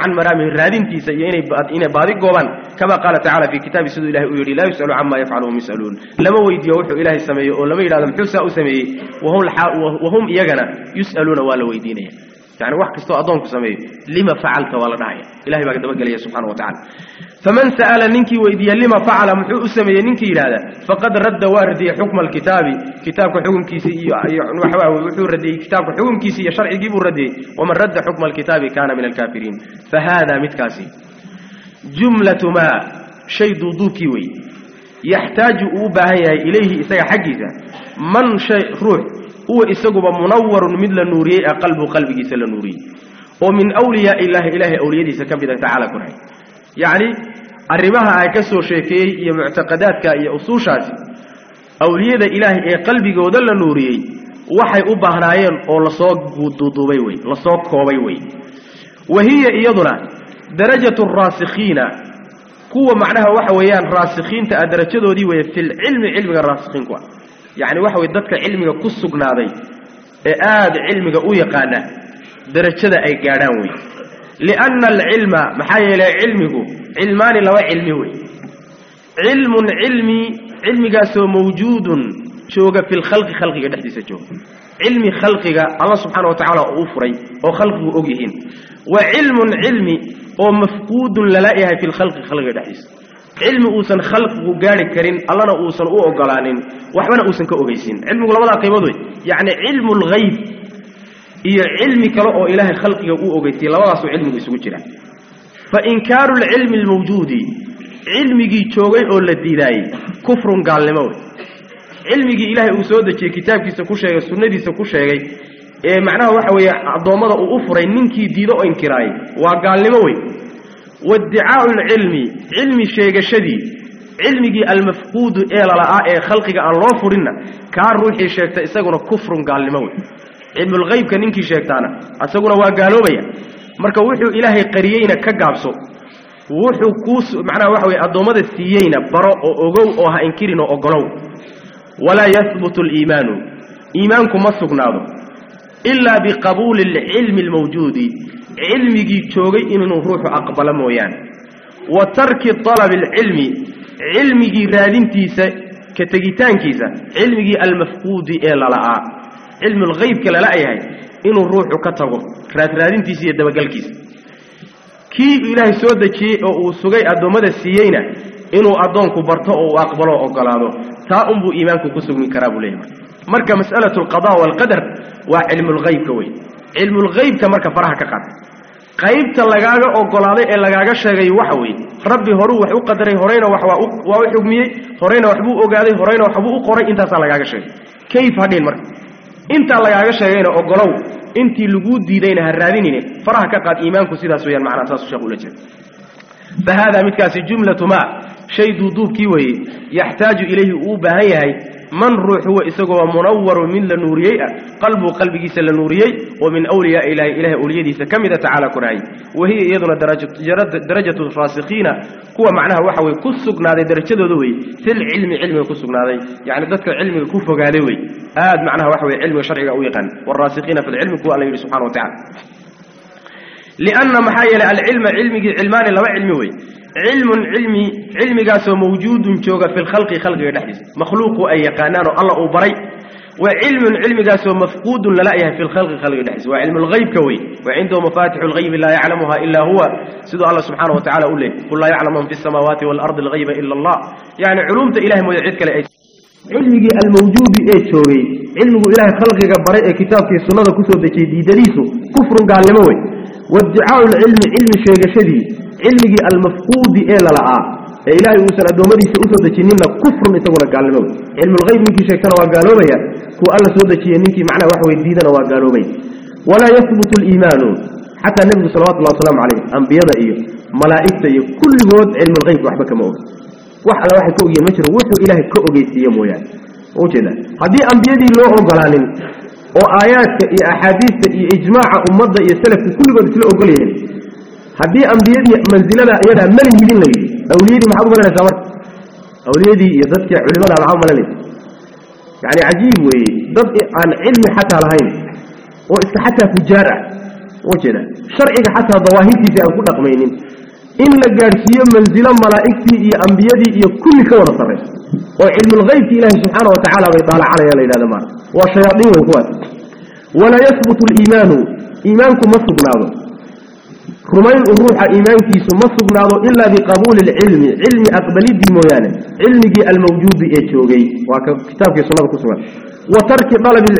عن مرام الرادنتيس في بعد إن بعد جوان كما قال تعالى في كتاب سيد الله يري لا يسأل عما يفعلهم يسألون. لما ويدي وحي إله السماء ولما يلازم تلسأ سمي وهم الحا وهم يجنا يسألون ولا ويدينه يعني واحد كستو أضونك سمي. لما فعلت ولا داعي. إلهي بقى دبقى لي سبحانه وتعالى. فمن سأل ننكي وإذي لما فعل محو أسمي ننكي إلى هذا. فقد رد واردي حكم الكتاب. كتاب حكم كيسي. وحواه وحور ردي كتاب حكم كيسي. شرع يجيب ردي ومن رد حكم الكتاب كان من الكافرين. فهذا متكاسي. جملة ما شيء ضوكيوي يحتاج أوبايا إليه إسايا حقيقة. من شيء روح. هو إسقوب منور من النورية قلب قلبك سل نوري ومن أولياء الله إله أولياء سكب إذا تعالى كنعي يعني أربها آية عكسو شيكي هي معتقداتك هي أصوشات. أولياء إله إيه قلبك ودل نوري وحي أبهرائيل أو لصوك دوبيوي لصوك كوبيوي وهي إيضنا درجة الراسخين. كو معناها وحويان راسخين تأدرتشدو دي في العلم علم الراسخين كوان يعني واحد يددك علمك كسوك نادي اقاد علمك ويقانا درجة اي قاناوي لأن العلم محايا إلى علمك علمان لو علمه علم علمي علمك سو موجود شوك في الخلق خلقك دحدي سجوه علم خلقك الله سبحانه وتعالى أوفري وخلقه أوجهين وعلم علمي ومفقود للائها في الخلق خلق دحيس cilmi uusan khalqigu gaari karin allana uusan u ogolaanin waxbana uusan ka ogeysin cilmigu labadaa qaybood wey yacni cilmu lgayb iyo cilmi kale oo ilaahay khalqiga uu ogeysiyey labadaasuu cilmigu isugu jira fa inkaaru lcilmi almawjuudi cilmigii joogay oo la diidaayey kufrun gaalnimo wey cilmigii ilaahay uu soo dejiyey kitaabkiisa ku sheegay sunnadiisa ku sheegay ee macnaha waxa weeye addoommada uu u furay ninkii diido oo inkiraayey waa gaalnimo wey وادعاء العلمي علمي شيء شدي علمي المفقود إلى لا آه أي خلق أن فرنا كار روحي شيء تأسقنا كفر قال لموت علم الغيب كان إنك شيء تانا. أسقنا وقالوا بيا. مركو وحي إله قريينا كجابسو وحي كوس معنا وحي الضمد السيينا براء أجو أها إنكرنا أجرو ولا يثبت الإيمان. إيمانكم مسقناه إلا بقبول العلم الموجود. Cilmigii joogay inuu ruuxu aqbalo mooyaane. Wa tarki talabi alcilmi cilmigii raadintiisa ka tegitaankiisa cilmigii almafquudi ee lala'aa cilmulhaybka lala yahay inuu ruuxu ka tago raadraadintiisa iyo dabagalkiisa. Kii ilaahay soo dejiyey oo uu sugay addoommada siiyeyna inuu addoonku barto oo uu aqbalo o ogolaado taa unbuu iimaanku ku sugmi karaa buu leeyahay. Marka mas'alatu alqada waalqadar waa cilmulhaybka wey cilmulhaybka marka faraha ka qaad qaybta lagaaga ogolaaday ee lagaaga sheegay waxa weeye rabbi horuu wax u qadaray horeyna wax waa u xugmiyey horeyna waxbuu ogaaday horeyna waxbuu u qoray intaasaa lagaaga sheegay. Kayf hadhiin marka. Intaa lagaaga sheegayna ogolow intii laguu diidayna ha raadinine faraha ka qaad iimaanku sidaas weyaan macnaa saasuu sheekh ula jeeda. Fa haadaa midkaasi jumlatu maa shay duuduubkii weeye yaxtaaju ilayhi uu u baahan yahay من روح هو اسقوا منور من لنوريه قلب قلبي سل نوريه ومن أولياء اله إله اوليدي سكمد تعالى كرعي وهي أيضا درجه درجه الفاسقين كو معناها وحا وي كسغناده درجته وهي سل علم يعني علم كسغناده يعني ددك علم كو قالوي. وهي معناها وحا علم شرعي أويقا. والراسخين في العلم كو الله سبحانه وتعالى. لأن محايل العلم علمي علمان لو علمي وي. علم علمي علمي قاسو موجود جوغا في الخلق خلق يدحس مخلوق أي قانانو الله أبري وعلم علمي قاسو مفقود لا في الخلق خلق يدحس وعلم الغيب كوي. وعنده مفاتح الغيب لا يعلمها إلا هو. سيد الله سبحانه وتعالى أقول له قل لا يعلم من في السماوات والأرض الغيب إلا الله. يعني علوم إله مدعيتك إيش علمي الموجود إيش شوغي علم إله خلقك كتاب في السنة كسو دكي دي كفر قال يموي وادعاء العلم علم شيغشدي علمي المفقود إلى إيه لا إلى يوسف في سوسد جنين كفر متونا قالوا علم الغيب نكي شيكر وقالوبيا كو الله سوسد جنين كي معناه واحد ويديدنا وقالوبيا ولا يثبت الإيمان. حتى النبي صلى الله وسلم عليه وسلم أنبياء إيه ملائكة إيه، كل مود علم الغيب واحد كمود واحد واحد كو يمشي روحه إلى كو بيسيه مويا وجدا هذه أنبياء لو غلالين وآياتك إيا أحاديثك إيا إجماع أمضى إيا سلفك كل بدك لأ أقوله هذه أنبياء منزلة إيادة من يهدين لي أولي يدي محبوبة لنا سوار أولي يدي يزدك علماء العامة لنا يعني عجيب وي ضد عن علم حتى الهين وإسك حتى فجارة وكذا شرعك حتى ضواهيك في أنكو لقمينين إن لقارسية منزلة ملائكتي إيا أنبياء يا كل كورة طريق oo cilmulgeybki ilaahi subxaana wa tacala bay daalacanayaan la yidhahda maara waa shayaaiin wey kuwaas walaa yahbutu aliimaanu iimaanku ma sugnaado rumayn u ruuxa iimaankiisu ma sugnaado ilaa biqabuuli lcilmi cilmi aqbalidii mooyaane cilmigii almawjuudi ee joogay waa ka kitaabkii sunnada ku sugan wa tarki dalabi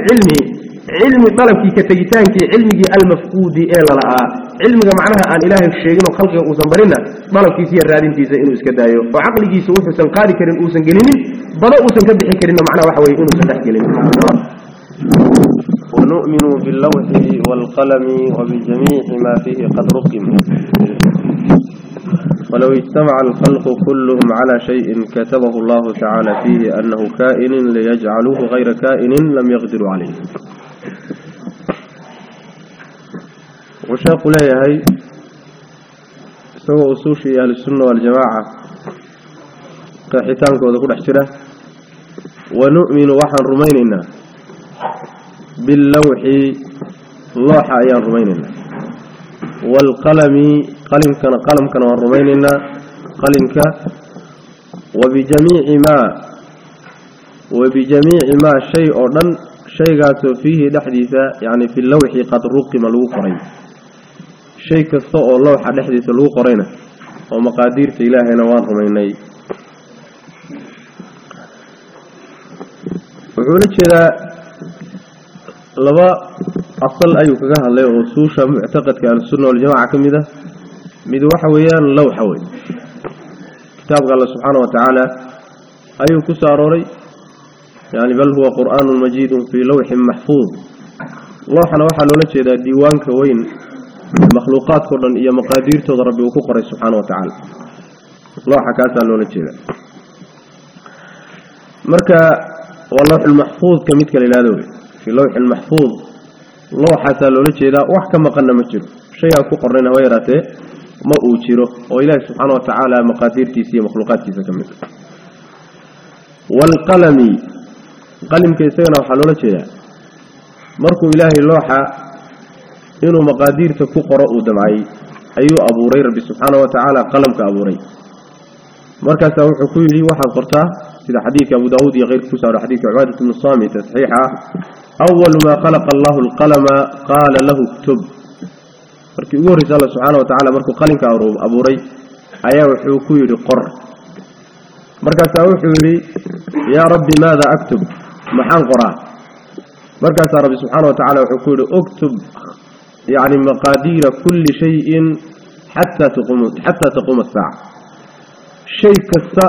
علمك معناها أن إله الشيخين وخلقه أوسنبرنا ملك كيسي الرادين تيسا إنو إسكدايو. وعقلك يسوف سنقاري كرين أوسن قليني. بدا أوسن كبحي كرين معناه وحوي إنو ستح قليني ونؤمن باللوح والقلم وبجميع ما فيه قد رقم. ولو اجتمع الخلق كلهم على شيء كتبه الله تعالى فيه أنه كائن ليجعلوه غير كائن لم يقدر عليه. وشاق ليهي سوى أصوشي أهل السنة والجماعة. كحيتانك وذكور احتراه ونؤمن وحن رميننا. باللوح لوح أيان رميننا. والقلم قلم كان قلم كان رميننا. قلمك وبجميع ما وبجميع ما شيء أردن. شيء فيه دحديثة يعني في اللوح قد رقم شيء كثأ الله حد يحدث له قرينا ومقادير إلهي نواره من ني وقولت شراء لبا أصل أيوك ذا الله وصوشا معتقد كأن السنة والجماعة كم ذا مدوا حويان لو حوي. كتاب الله سبحانه وتعالى اي كساروري. يعني بل هو قرآن مجيد في لوح محفوظ. لوحنا وحنا لنشهد ديوانك وين uu ku qoray subxaana wa tacaala lowxa kaasaa loola jeeda marka waa lowxulmaxfuudka midka la yihahdo wey في لوح المحفوظ. لوحة لولا جيدا وحكا مقنا مجر شيئا كقرنا ويراته ما أوجره وإله سبحانه وتعالى مقادير تيسية مخلوقات تيسية كمل والقلم. قلم كيسينا وحلولا جيدا مركو إلهي لوحة إنه مقادير تكوقراء دمعي أي أبو ري ربي سبحانه وتعالى قلمك أبو ري مركز أحكوه لي واحد قرته في حديث أبو داود يغير كسر حديث عبادة النصامي تسحيحة أول ما خلق الله القلم قال له اكتب مركز أقول رسالة سبحانه وتعالى مركز قلم كأبو ري أيها أحكوه لي قر مركز أحكوه لي يا ربي ماذا أكتب محان قراء مركز ربي سبحانه وتعالى اكتب يعني مقادير كل شيء حتى تقوم حتى تقوم الساعة. شيء كسا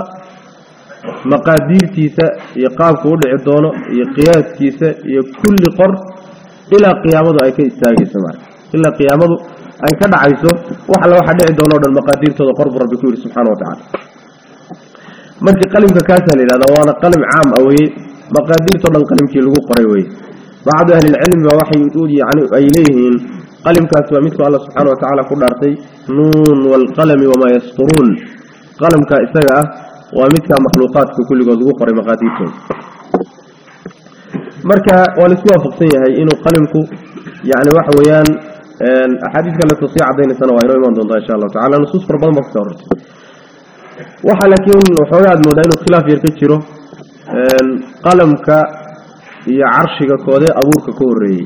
مقادير تيسا يقاب كل عدونا يقياس تيسا يكل قر إلى قيامته أي كي استاقي إلى قيامته أن كدع عيسو وحلا واحد عدونا ودى المقادير تدو قرب رب كوري سبحانه وتعالى. مالك قلم كاسل إذا دوانا قلم عام أو هي مقادير تدو قلم كي لغو قريوي. بعض أهل العلم وحي يقول يعني إليهم yasturuun qalamka isaga ah waa midkaa makhluuqaadka kulligood lagu qoray maqaadiirtooda marka waa laisku waafaqsan yahay inuu qalimku yani waxa weeyaan axaadiis kaleeto sii cadaynaysana waa inoo imaan doontaa insha allahu tacala nusuus fara badan baa kasoo horreysay waxaa laakiin waxoogaa aad moodaa inuu khilaaf yar ka jiro qalamka iyo carshiga koodee abuurka ka horreeyey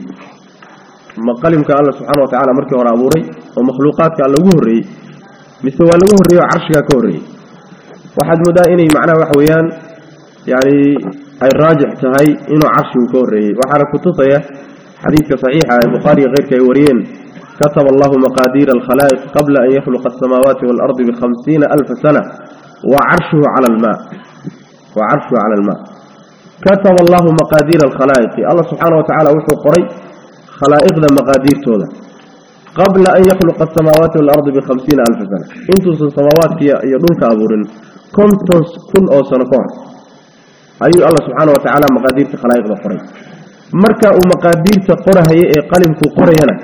مقلمك الله سبحانه وتعالى مرك ورابوري ومخلوقات الله قهري مثل والله قهري وعرشك كوري. واحد مدائني معنا وحويان يعني أي راجح تهي إنو عرشه كوري وحرك التطية حديثك صحيحة البخاري غير كيورين كتب الله مقادير الخلائق قبل أن يخلق السماوات والأرض بخمسين ألف سنة وعرشه على الماء. وعرشه على الماء. كتب الله مقادير الخلائق. الله سبحانه وتعالى وحو قريب خلائقنا مقادير تودا قبل أن يخلق السماوات والأرض بخمسين ألف سنة. انتو السماوات يدونك أبورين كنتوس كن أو سنكون. أيو الله سبحانه وتعالى مقادير تخلائق بخري مركا مقادير هي يأي قلبك قره هنا.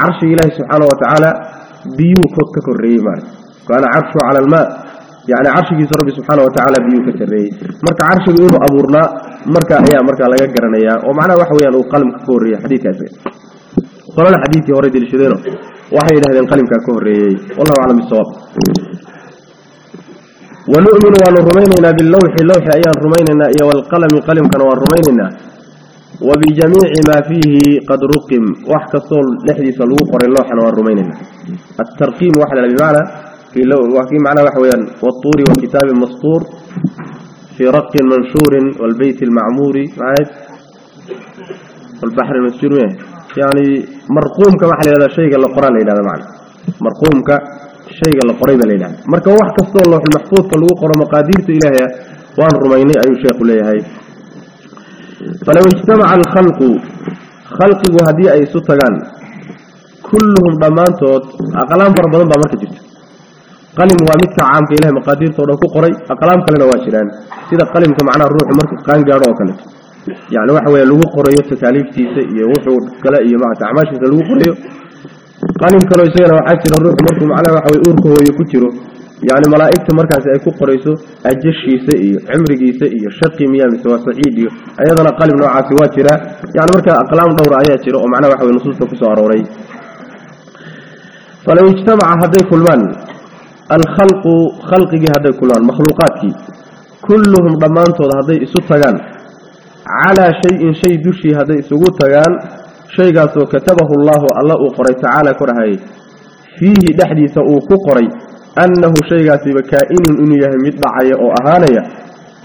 عرش إله سبحانه وتعالى بيو بيوكك الرئيمان كان عرشه على الماء. يعني عرشه يسرب سبحانه وتعالى بيوك الرئي مركا عرشه يقوله أبورنا. مركا هي مركا لقى قرنيا. ومعنى وحويا لو قلبك قره حديثة زي. صلى الله حديث يوريد وحي إلى القلم كهري والله اعلم الصواب ونؤمن ونرمينا باللوح اللوح اي رمينا اي والقلم قلم كن ورمينا وبجميع ما فيه قد رقم وحكى الصول صول لحديث الوقر اللوح ورمينا الترقيم وحل بمعنى في لو وفي معنى وحويان والطور وكتاب مسطور في رق منشور والبيت المعمور عايز والبحر المسجور إيه qad ruqim wax kastoo dhexdiisa lagu qoray looxana waan rumaynaynaa atarqiim waxa la bimacnaa kii macnaha waxa weeyaan watuuri wa kitaabin mastuur fii raqin manshuurin waalbeyti almacmuuri maxayd walbaxri masjuur miya yani marquumka waxaa la yidhahdaa shayga la qoraa la yidhahda macna marquumka shayga la qoray baa la yidhahda marka wax kastoo looxul maxfuudka lagu qoro maqaadiirta ilaahaya waan rumaynay ayuu sheekhu leeyahay falow wuxuu kale iyo maarata acmaashiisa lagu qorayo qalim kaloo isagana waxaa jira ruuxu markuu macnaha waxa weye uurka hooye ku jiro yani malaa'igta markaasi ay ku qorayso ajashiisa iyo cimrigiisa iyo shaqi miya mise waa saciid iyo ayadana qalim noocaasi waa jiraa yani markaa aqlaam dhowra ayaa jira oo macnaha waxa weye nusuusta kusoo arooray falow ijtamaca hadday kulmaan alkhalqu khalqigii hadday kulmaan makhluuqaadkii kulluhum dhammaantood hadday isu tagaan alla uu qoray tacaala korahayay fiihi dhexdiisa uu ku qoray annahu shaygaasiba kaa'inun inuu yahay mid dhacaya oo ahaanaya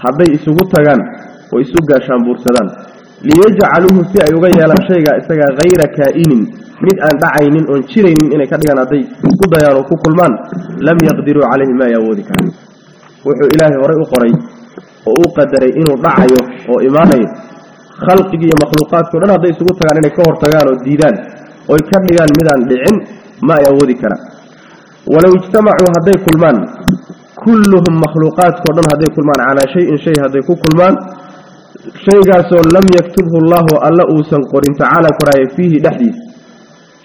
hadday isugu tagaan oo isu gaashaanbuursadaan liyajcaluuhu si ay uga yeelaan shaygaa isagaa hayra kaa'inin mid aan dhacaynin oon jiraynin inay ka dhigaan hadday isku dayaan oo ku kulmaan lam yaqdiruu calayhi ma ay awoodi karaan wuxuu ilaahay horay u qoray dhacayo oo imaanayo khalqigii iyo makhluuqaadkao dhan hadday isugu tagaan inay ka hortagaan oo diidaan oy ka dhigaan midaan dhicin ma ay awoodi karaan walow ijtamacuu hadday kulmaan kulluhum makhluuqaadkao dhan hadday kulmaan calaa shayin shay hadday ku kulmaan shaygaasoo lam yaktubhu allahu alla uusan qorin tacaala koraaye fiihi dhexdiisa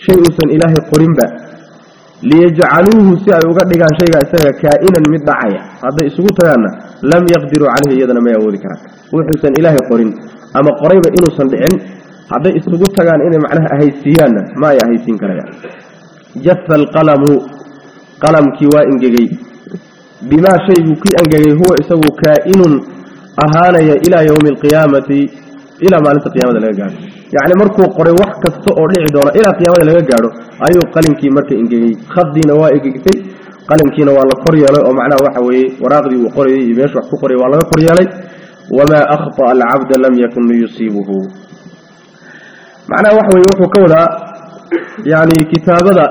shay uusan ilaahay qorinba ay uga dhigaan shaygaa isaga kaa'inan mid dhacaya hadday isugu tagaanna lam yaqdiruu calayhi iyadana may awoodi karaan wuxuusan ilaahay qorin ama qorayba inuusan dhicin hadday isugu tagaan inay macnaha ahaysiiyaanna ma ay ahaysiin karayaan jafa alqalamu qalamkii waa ingegey bimaa shayguu kii angegay huwa isagu kaa'inun ahaanaya ilaa yowmi alqiyaamati ilaa maalinta qiyamada laga gaadho يعني مركو قري وحكة صور لعذارة إلى قيامة لا يجاره أيو قلم كي مرت إنجلي خذ نوائج كتير. قلم كي نوال قري عليه أو معناه وحوي وراغدي وقري. يمشي وحكو قري ولا قري عليه وما أخطأ العبد لم يكن يصيبه. معناه وحوي وحكو كولا. يعني كتاب هذا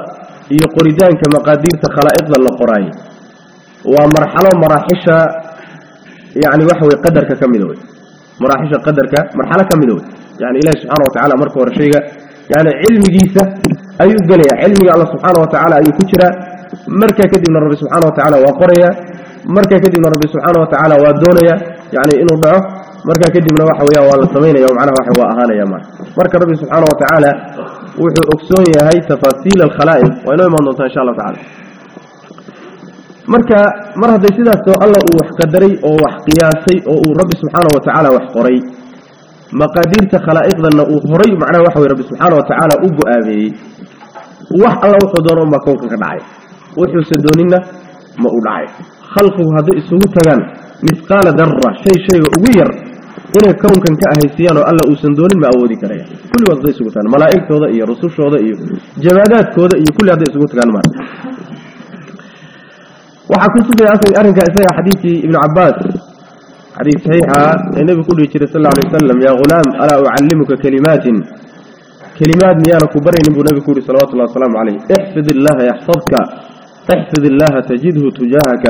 يقريدان كمقادير تخلائط للقرآن. ومرحلة مراحشة يعني وحوي قدرك كملوي. مراحشة قدرك مرحلة كملوي. يعني إله سبحانه وتعالى مركو ورشيقة. يعني علم جيسة أي الدنيا علم الله سبحانه وتعالى أي كترة. مركا كد من ربي سبحانه وتعالى وقرية. مركا كد من ربي سبحانه وتعالى ودونية يعني إنه ضعف. مركا كدبنا واحد وياه والله سمين يوم عنا واحد وآهانا يا مار. مركا ربي سبحانه وتعالى وحو أكسوني هاي تفاصيل الخلائم وإنه يمان إن شاء الله تعالى. مركا mar haddii sidaas وحقدري وحقياسي uu سبحانه وتعالى وحقري. مقادير تخلائق ذا لأو هري معنى وحوي ربي سبحانه وتعالى أبو آبي. وح الله وحضانه ما كونك كدعي وحو سندونينا ما أولعي. خلقه هذا إسهو تغن. مثقال ذرة. شيء شيء وير إنه كون كان كأهي سيانه ألا أو ما أودي كريا إيه. إيه. إيه. كل هذا إسهو تغن. ملائك رسوش كوضائي جمادات كوضائي كل هذا إسهو تغن ما وحكو سبعي أرنك إسايا حديثي ابن عباس. حديث صحيح النبي قل يجري صلى الله عليه وسلم يا غلام ألا أعلمك كلمات؟ كلمات يا برين ابو نبي قولي صلوات الله وسلام عليه. احفظ الله يحفظك احفظ الله تجده تجاهك.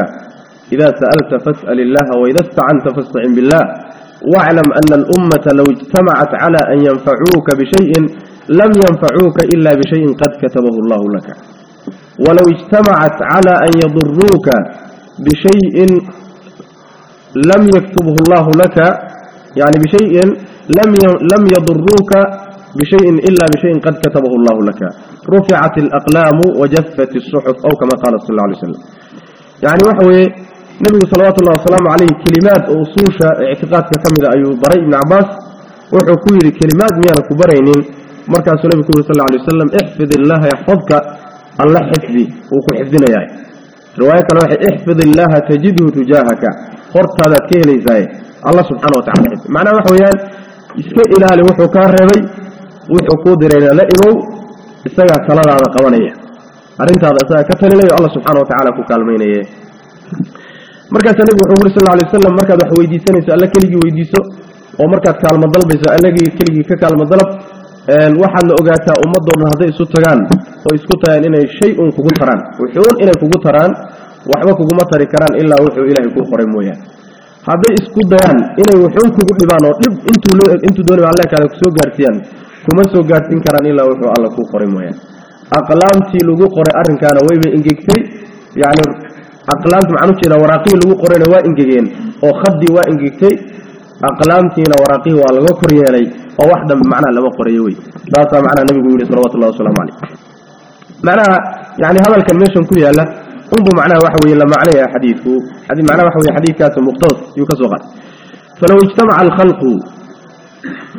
إذا سألت فاسأل الله وإذا استعنت فاستعن بالله. واعلم أن الأمة لو اجتمعت على أن ينفعوك بشيء لم ينفعوك إلا بشيء قد كتبه الله لك. ولو اجتمعت على أن يضروك بشيء لم يكتبه الله لك يعني بشيء لم لم يضروك بشيء إلا بشيء قد كتبه الله لك. رفعت الأقلام وجفت الصحف أو كما قال صلى الله عليه وسلم. يعني وحوي نبي صلوات الله وسلامه عليه كلمات أصوش اعتقاد كتمد أيو بري بن عباس. وحو كويري كلمات ميانا كبرينين مركز صلى الله عليه وسلم احفظ الله يحفظك الله حفظي وكو حفظنا يعني رواية الواحد احفظ الله تجده تجاهك. خرط هذا كيلي زي الله سبحانه وتعالى معنى وحويان اسكي إلهي وحو كان ربي وحو كودرين لا إنو استقع كلا هذا قوانية. أرنت هذا استقع كتن لي الله سبحانه وتعالى كالمين مركز النبي وحو صلى الله عليه وسلم مركز ويديسان يسأل كلي ويديسو ومركز كالما ضلب يسأل كلي كالما ضلب waxaad la ogaataa ummaddoodna hadday isu tagaan oo isku tagaan inay shay-un kugu taraan. Wuxuun inay kugu taraan waxba kuguma tari karaan ilaa wuxuu ilaahay kuu qoray mooyaane. Hadday isku dayaan inay wuxuun kugu dhibaan oo dhib intuu doonay alleekaada ku soo gaarsiiyaan kuma soo gaarsiin karaan ilaa wuxuu alla kuu qoray mooyaane. Aqlaamtii lagu qoray arrinkaana wayba ingegtay yacni aqlaamti maxaan u jeedaa waraaqihii lagu qorayna waa ingegeen oo khaddii waa ingegtay أقلامتين ورقيه والغفر يلي أو واحدة معنى لما قريوي هذا معنى النبي قولي صلى الله عليه. وسلم معنى يعني هذا الكميشن كله يلا. انظوا معنى وحوي إلا معنى حديثه. حديث معنى وحوي حديث كاته مقتص. يكسوها فلو اجتمع الخلق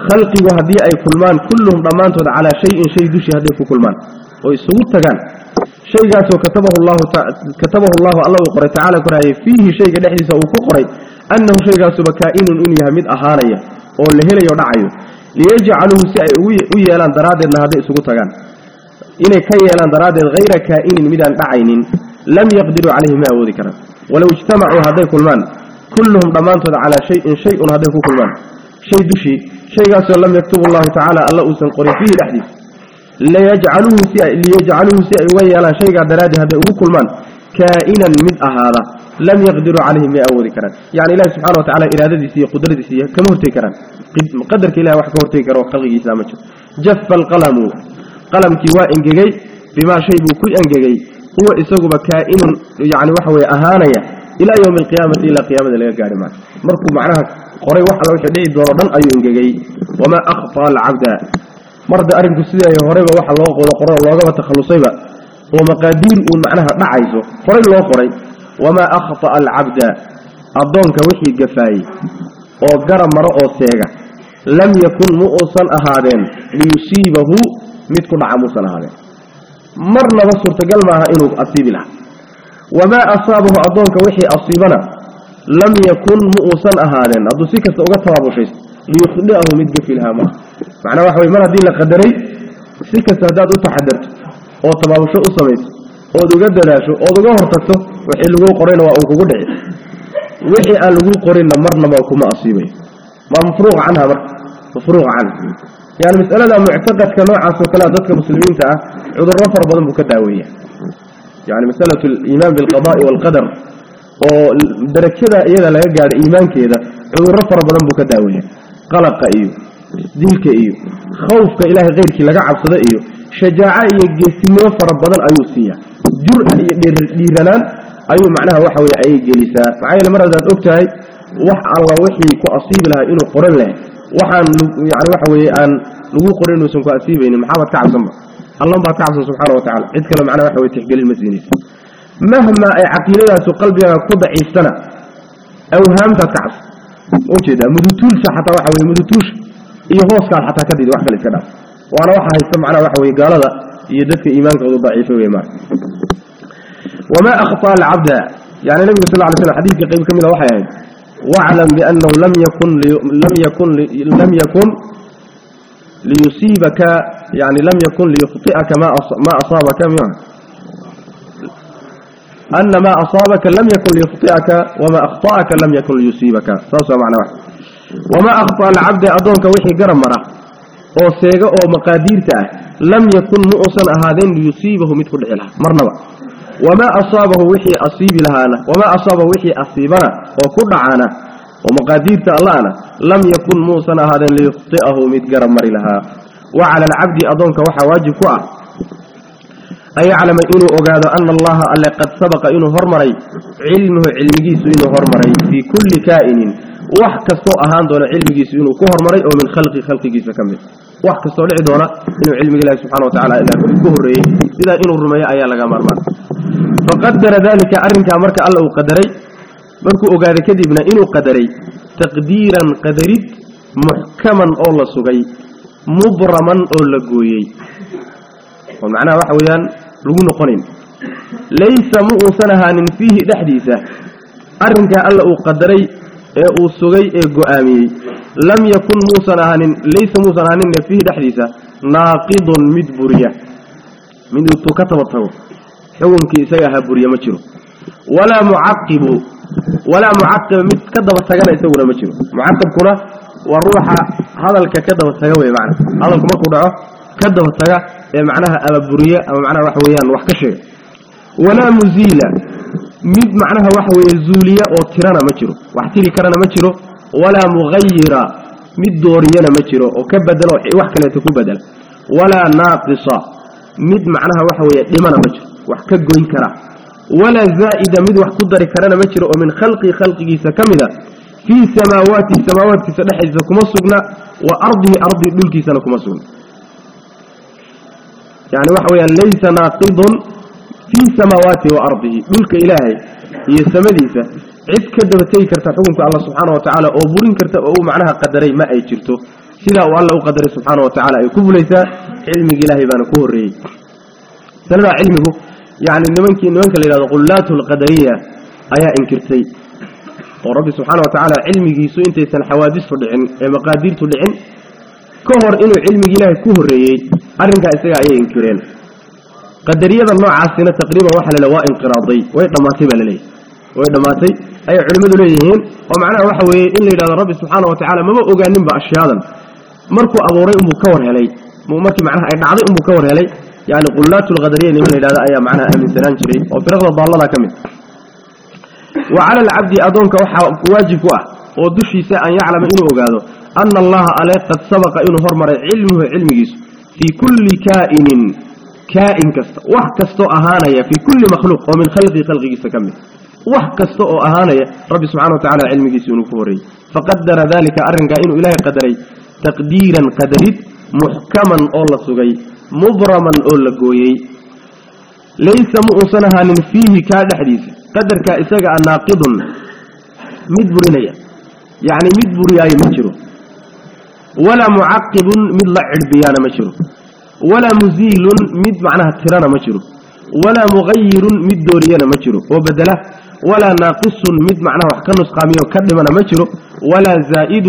خلقي وهدي أي كلمان كلهم ضمانتون على شيء شيء دوشي هديه كلمان. ويسوط كان شيء كتبه الله كتبه الله الله قرأ تعالى قرأ. فيه شيء نحن سأقول shaygaasuba kaa'inun inuu yahay mid ahaanaya oo la helayo dhacayo liyajcaluuhu si ay u yeelaan daraaddeedna hadday isugu tagaan inay ka yeelaan daraaddeed hayra kaa'inin midaan dhacaynin lam yaqdiruu calayhi ma awoodi karaan walow ijtamacuu hadday kulmaan kulluhum dhammaantood calaa shayin shay-un hadday ku kulmaan shay dushii shaygaasoo lam yaktubu allahu tacaala alla uusan qorin fiihi dhexdiisa liyajcaluuhu si ay liyajcaluuhu si ay لم يقدروا عليه ما أولي كران يعني إله سبحانه وتعالى إرادة ديسية قدرة ديسية كم هرتي كران قدر كإله وحكم هرتي كران وخلقه إسلامة جف القلم. قلم كواء انجي بما شيء بكل انجي هو إساقب كائن يعني وحوي أهانيا إلى يوم القيامة إلى قيامة الأجارمة مركو معناها قري وحلا وشديد ضربا أي انجي وما أخطى العبد. مرد أرنك السيدة يا غريبة وحلا وقرأ الله قبل تخلصيبا. ومقادير معناها معايزه قري الله قري وما أخطأ العبد. أضون كوحي القفاي أو قرم مرأة سيغا لم يكن مؤوسا أهادين. ليصيبه متكن نعموسا أهادين. مرنا بصر تقلمها إنو أصيب له وما أصابه أضون كوحي أصيبنا. لم يكن مؤوسا أهادين. أضو سيكا سأغطى أبو شيس ليخلئه متقفي لها مرأة معنى واحد ما لدينا قدري سيكا سأداد أتحدث أو تبابو شو أصابيته ood uga dadaasho ood uga hortagto wixii laguu qorayna waa uu kugu dhici wixii aan laguu qorinna marnaba kuma asiibayo maa mafruuqa canha marka mafruuqa canha yani masalada muctaqadka noocaasoo kalea dadka muslimiinta ah cudurro fara badan buu ka daaweeya yani masalatu aliimaan bilqada'i waalqadar oo darajada iyada laga gaadho iimaankeeda cudurro fara badan buu ka daaweeya qalaqa iyo dilka iyo khawfka ilaahay keyrkii laga cabsado iyo شجاعة يجسمه فربنا أيوسيا جر ديرلان أيو معناها وحول أي جلسة فعيل مرة ذات أكتاي وح الله وحي كأصيب لها إنه قرن له. وح يعني وحول أن نقول قرن له سنكو أصيب إنه محاول تعظم الله ما تعظم سبحانه وتعالى. يتكلم معناها وحول تحجل المسيني مهما عقيلها سقلبها قد السنة أو هم تتعظ وجد مدتوش سحة وحول مدتوش يغوص إيه كان حتى كدد وحول الكلام وأنا واحد هيسمع أنا واحد ويقال هذا يدفع إيمانك وضعيفه ويمان وما اخطاء العبد يعني لم يصل على حديث يقيم قيب كمله يعني. واعلم بأنه لم يكن لم يكن لم يكن ليصيبك يعني لم يكن ليخطئك ما ما أصابك من أن ما أصابك لم يكن ليخطئك وما أخطأك لم يكن ليصيبك. فهو معنى واحد وما أخطأ العبد أدونك وحي قرم مرة. Oo seega oo maqaadiirta ah lam yakun mu uusan ahaadeen liyusiibahu mid ku dhici lahaa marnaba wamaa asaabahu wixii asiibi lahaana wamaa asaabahu wixii asiibana oo ku dhacana oo maqaadiirta allahna lam yakun muusan ahaadeen liyukhti'ahu mid garab mari lahaa wa cala alcabdi addoonka waxaa waajib ku ah an yaclama inuu ogaado ana allaha alle qad sabaqa inuu hormaray cilmuhu cilmigiisu inuu hormaray fii kulli kaa'inin wax kastoo ahaan doona cilmigiisu inuu ku hormaray oo min khalqi khalqigiisa ka mid wax kastoo dhici doona inuu cilmiga ilahi subxana watacala ilaa ku horreeyey. Sidaa inuu rumeeyo ayaa laga maarmaan. Faqadara dalika arrinkaa marka alla uu qadaray markuu ogaaday kadibna inuu qadaray taqdiiran qadarid muxkaman oo la sugay mubraman oo la gooyey. Oo macnaha waxa weeyaan lagu noqonayn laysa ma uusan ahaanin fiihi dhexdiisa arrinkaa alla uu qadaray ee uu sugay ee go'aamiyey لم يكن موسى نهانين ليس موسى نهانين فيه دحيسة ناقض مد بريا من التكتبته حوان كيسيها بريا مجره ولا معقب ولا معقب مد كدب السجل يسونا مجره معقب كنا والروح هذا الكدب السجل معنا هذا الكما كرة كدب السجل معناها أبا بريا أو معناها رحويان وحكشي يعني ولا مزيلة. مد معناها رحوي زولية أو ترانا مجره وحتيري كرانا مجره ولا مغير من دورينا مجره وكبدل وحكا لا تكون بدل. ولا ناقصة. مد معناها وحوية. لمن مجر وحكا قوين كرا. ولا زائد مد وحكا قدر كرانا مجره ومن خلق خلقي سكملة في سماوات السماوات كسلحي سكما سقنا. وأرضه أرضي بلكي سنكما سقنا. يعني وحوية. ليس ناقض في سماوات وأرضه بلك إلهي. هي السماليسة عد كذا تي كرت حكمك الله سبحانه وتعالى أو برين كرت أو معناها قدري ما أي شرته سلا والله وقدر سبحانه وتعالى يكون ليس علم جلاه بان كوري سلا علمه يعني إن منك إن منك لله قلاته القدرية أيا إن كرتي ورب سبحانه وتعالى علم جيسو أنت سن حوادث لعن مقادير لعن كهر إنه علم جلاه كوري أرنك أسيا أيا إن كرين قدرية الله عاصينا تقريبا واحد لواء انقراضي ويطمع سبل ليه ويدماتي أي علماء ليهن ومعنى وحوي إن لله رب سبحانه وتعالى ما بقى نبى أشياء ذا. مركو أبوري مكور علي مو مركي معناها أي عظيم مكور علي يعني قلات الغدرية إن لله أي معنى من سنان أو في رغبة الله كمل وعلى العبد أذن كواجب ودش يسأ أن يعلم إنه أجاده أن الله عليه قد سبق إنه هرم علمه علم يسوع في كل كائن كائن كست. وح كست أهانا في كل مخلوق. ومن خلق خلق يسكمل wax kasta oo ahaanaya rabbi subxana wa tacala cilmigiisu inuu ku horreeyey faqadara dalika arrinkaa inuu ilaahay qadaray. Taqdiiran qadarid muxkaman oo la sugay mubraman oo la gooyey laysa ma uusan ahaanin fiihi kaa dhexdiisa. Qadarkaa isaga a naaqidun mid burinaya. Yacni mid buriyaayo ma jiro. Walaa mucaqibun mid la cirbiyaana ma jiro. Walaa muziilun mid macnaha tirana ma jiro. Walaa mughayirun mid dooriyana ma jiro. Oo bedela ولا ناقص مد معناه حكنس قامي وكذبنا مجرو ولا زائد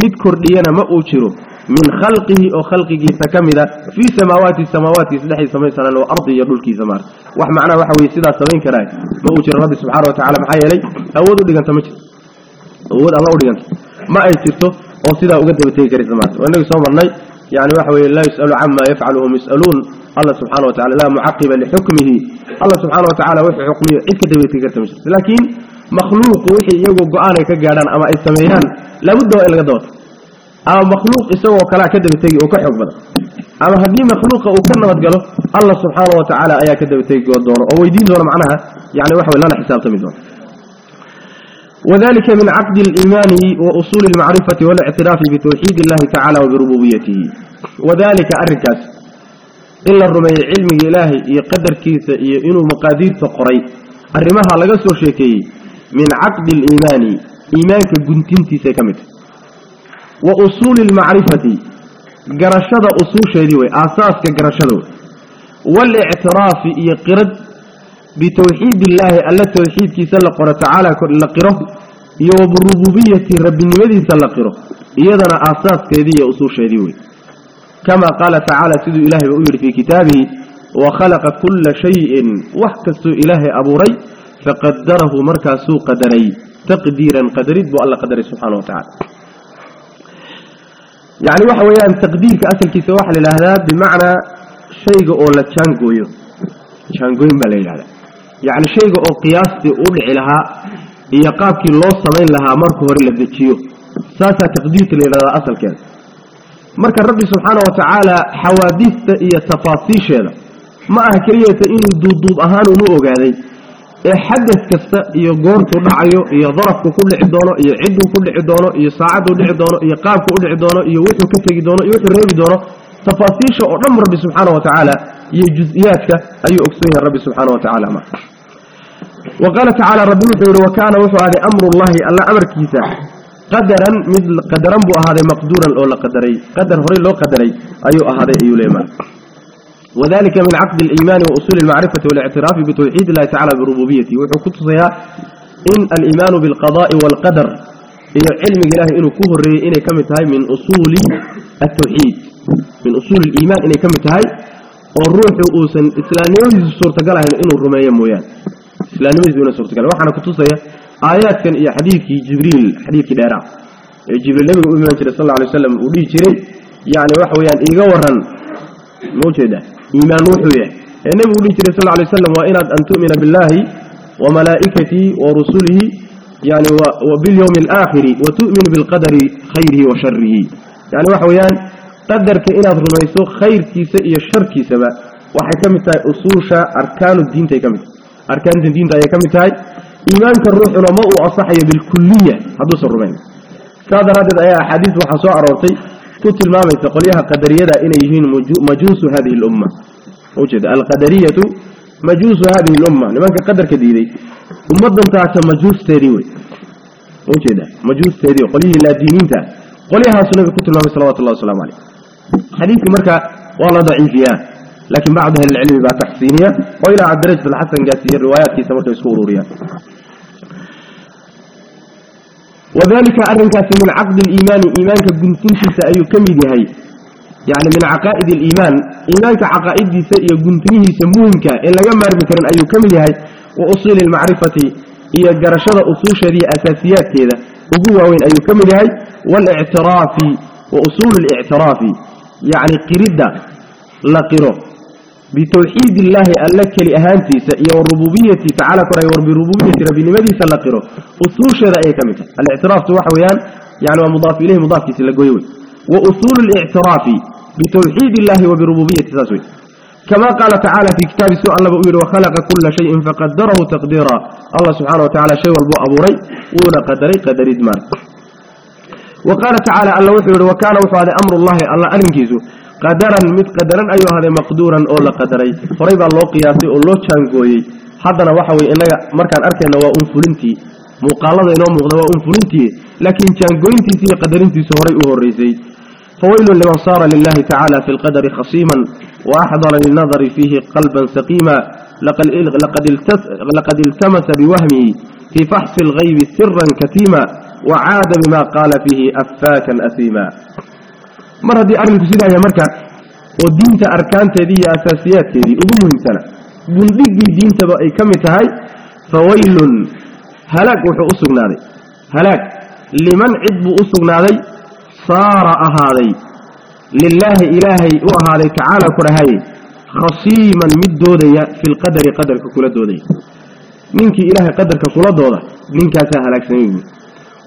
مد كردينا ما أجرو من خلقه أو خلقه تكمل في سماوات السماوات سلحي سمي سنة وأرض يرول كي زمار وح معنا وح ويسيدا سمين كراي. ما أجر رب سبحانه وتعالى بحي لي. أود أن أنت مجر أود الله أود أنت ما أجرته أو سيدا أقدم تيكري زمار وأنك سوى يعني وح الله يسأل عما يفعلهم يسألون. الله سبحانه وتعالى لا معقب لحكمه. الله سبحانه وتعالى وفي حكمه. إذ كدبت كرتمش لكن مخلوق وحي يقو قعانا كقعانا أما إستميان لابد أن يلغضوت أما مخلوق يسوى وكلا كدبت وكحب بدا أما هدي مخلوق وكنا ما تقلو الله سبحانه وتعالى أيا كدبت كدور أو يدين دور معناها. يعني وحوى لنا حساب تميزون وذلك من عقد الإيمان وأصول المعرفة والاعتراف بتوحيد الله تعالى وبربوبيته. وذلك أركز إلا الرمي علم إلهي يقدر كيس إنه مقادير تقري الرماها لقصر شيكي. من عقد الإيمان. إيمانك قنتنتي سيكمت وأصول المعرفة. قرشد أصول شيدي أساسك قرشد والإعتراف يقرد بتوحيد الله. ألا توحيد كي سلقر تعالى لقره يو بربوبية رب النمدي سلقره إيضنا أساس كذي أصول شيدي كما قال تعالى سيد إله أؤمر في كتابه وخلق كل شيء وحكس إله أبو ري فقدره مركز قدري تقديرا قدريد بأل قدري سبحانه وتعالى. يعني وحوية أن تقدير في أسل واحد للأهلاء بمعنى شيء أولا تشانقوي تشانقوي مبالي لها يعني شيء أو قياس أولع لها يقابك الله صمين لها مركز ورلا بذيكيو ساسا تقدير للأهلاء أسل كسواح مرك ربي سبحانه وتعالى حوادثة إيا تفاصيشة ما أهكرية إن دودوب أهانو نوغا ذي إيا حدث كستا إيا قورتو نعيو إيا كل عدونا إيا كل عدونا إيا ساعدو لعدونا إيا قاب كل عدونا إيا ويحو كتاك دونا إيا ويحو ريب دونا تفاصيشة ربي سبحانه وتعالى إيا جزئياتك أي أكسيها ربي سبحانه وتعالى ما وقال تعالى ربنا وحيور وكان وفعال أمر الله ألا أمر كيسا قدرا مثل قدرا بو هذا مقدورا أو لا قدري قدر هري لو قدري. أيو هذا أيو ليما وذلك من عقد الإيمان وأصول المعرفة والاعتراف بتوحيد الله تعالى بربوبيته. وحكتها إن الإيمان بالقضاء والقدر إن علم الله إنه كهر إن كمتهاي من أصول التوحيد. من أصول الإيمان إن كمتهاي والروح أوسن. إسلام يوجد السورة قالها إنه الرمي يمويان إسلام يوجد السورة قالها وحنا كتصيها islaamnimadiisu ina suurtagal waxaana kutusaya aayaadkan iyo xadiidkii jibriil xadiidkii dheeraa ee jibriil nabiga u imaan jiray sal lla lay slam uu dhihi jiray yacni waxa weeyaan iiga waran ma ujeeda iimaan wuxuu yahay ee nebigu u dhihi jiray sal lla lay waslam waa inaad an tu'mina billahi wa malaa'ikatihi wa rusulihi yani wa bilyawmi alaakhiri wa tu'minu bilqadari khayrihi إيمانك الروح إلى ما بالكلية. هذا صار ربين هذا هذا أي حديث وحصو عرطي تطل ما ميت قليها قدرية إن يهين مجوس هذه الأمة. وجد القدرية مجوس هذه الأمة. لمن كقدر كديري؟ ومضم تعس مجوس تريوي وجد مجوس تريوي قليه لا دينين تا قليها سنة كتب الله صلوات الله وسلامه عليه. حديث مركا. والله ضعيف يا. لكن بعض أهل العلم با تحسينية وإلى عدرج الحسن قاسي الروايات كي سمرت يسورورية وذلك أرن في من عقد الإيمان إيمانك بنتنش سأيو كميدي هاي يعني من عقائد الإيمان إيمانك عقائد سأيو بنتنه سموهمك إلا جمع ربكرا أيو كميدي هاي وأصيل المعرفة هي جرشرة أصول دي أساسيات كذا وقوة وين أيو كميدي هاي والإعتراف وأصول الإعتراف. يعني قردة لا قرأ. بتوحيد الله ألك لأهانتي سأي وربوبيتي فعلا كرأي وربوبيتي ربي نمدي سلقره أصول شراء كمك الاعتراف توحويان يعني مضاف إليه مضاف كتلقويوي وأصول الاعتراف بتوحيد الله وبربوبية ساسوي كما قال تعالى في كتاب سوء الله بأويل وخلق كل شيء فقدره تقديرا. الله سبحانه وتعالى شيء والبو أبو ري أولى قدري قدري دمار وقال تعالى أن لو وحيد وكان وفاد أمر الله الله أنكيزه قدرا مد قدرا أيها هذا مقدورا أولا قدري فريبا الله قياسي الله شانقوي. حضنا وحوي إنا مركان أركان وأنفلنتي مقالضة إنا مغضة وأنفلنتي لكن شانقوينتي سي قدرنتي سهري أهريسي فويل لمن صار لله تعالى في القدر خصيما وأحضر للنظر فيه قلبا سقيما. لقد لقد التمس بوهمه في فحص الغيب سرا كتيما وعاد بما قال فيه أفاكا أثيما. مر هذه أرنك سيدا يا مركا ودينت أركان تدي أساسيات تدي أظنه مثلا بندق دين تبقي كم تهاي فويل هلاك وحقصق نادي هلاك لمن عدب أصق نادي صار أهالي لله إلهي وأهالي تعالى كرهي خصيما مدودي في القدر قدر كل دودي منك إلهي قدر كل دودة منك أساها لك سنين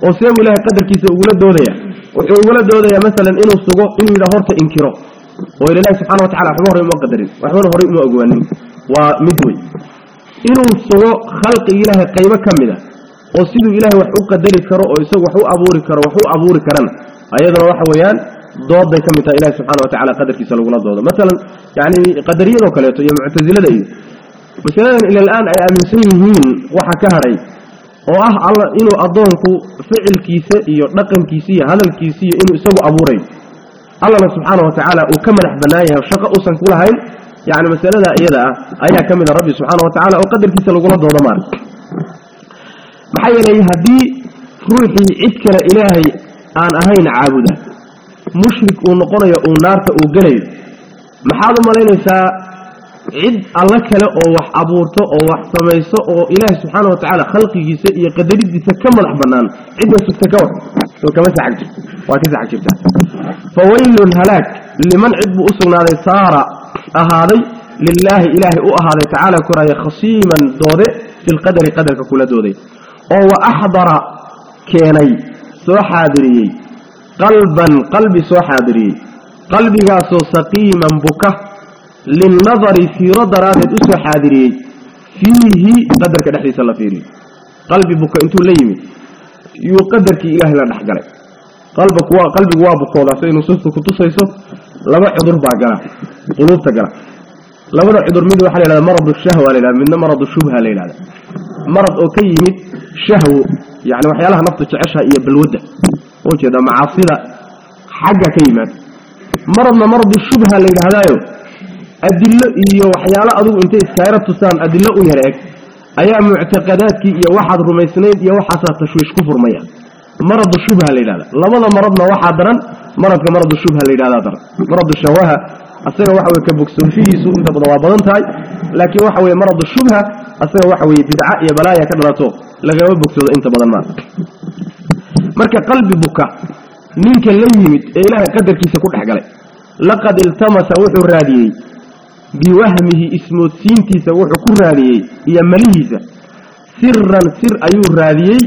وسيم إلهي قدر كيس أولاد دودي وحيو قولة دودة يا مثلا إنو سقو إنو إلا هورتا إنكرو وإلى الله سبحانه وتعالى حمار يوم قدري وحمار هوري إنو أقواني ومدوي. إنو سقو خلق إله قيمة كاملة. وصيدو إله وحو قدري كرو. ويسو وحو أبوري كرو. وحو أبوري كرن. أيضنا وحويان دود دي كمتا إله سبحانه وتعالى قدر كيسا لقولة دودة مثلا يعني قدريين وكاليتو يمعتزل دي. بس إلى الآن أي أمن سيمهين وحكهري وأه الله إنه أضنك فعل كيسة يرقم كيسية هذا الكيسية إنه سو أبوري الله سبحانه وتعالى وكمل بنائها وشق أصلا كلها يعني مثلا لا يلا أي كمل رب سبحانه وتعالى وقدر كيسة لقول هذا ضمان حيلي هدي روحي إذكر إلهي أن أهين عابده مشرك ونقرية ونارته وقليل محاضم علينا عد الله كله أو وحابورته أو وحسميسه أو إله سبحانه وتعالى خلق جيسه يقدر يدي تكمل حبنان عدنا ستكور وكما سعجب وكذا عجب ذات فويل هلاك لمن عد بأسرنا ذي سارة أهالي لله إله أهالي تعالى كرايا خصيما دوده في القدر قدر كل دوده أو أحضر كيني سوحادري قلبا قلبي سوحادري قلبي سوسقيما بكه للنظر في رضرة أسوى حاضرية فيه قدرك نحلي صلى فيري قلبي بك أنتو ليمي يقدرك إلهي لنحق قلبك قلبك وقلبك وابك وضعسين وصفتك وتصيصه لما يضر بها قلوبتك قلبك لما يضر منه حالي لأن مرض الشهوة ليلة من مرض الشبهة ليلة مرض أكيمة شهوة يعني وحيا لها نفط تعيشها إيا بالودة. وكذا معاصلة حاجة كيمة. مرضنا مرض الشبهة ليلة هدايو أدلة إيه على أدو إنتي سائرة تسان أدلة إيهرك أيام معتقداتك يا واحد رمي سنين واحد وحصل تشويش كفر ميا. مرض الشبهة للإلالة لا لا. مرضنا واحد درن؟ مرض كمرض الشبهة لا درن. مرض الشواهة. أصير واحد كبكسون فيه سؤون تبضوابضان تاي. لكن واحد وي مرض الشبهة. أصير واحد بدعاء يا بلايا كذا كدراتو لغاية بكسون إنت بضان ما. مركة قلب بكا منك اللي يمت إله قدر كيسة كل حق لقد التمس وحو الرادي بوهمه اسمه سينتي سينتيس وحكور راليه يا مليهيس سرا سر أيو راليه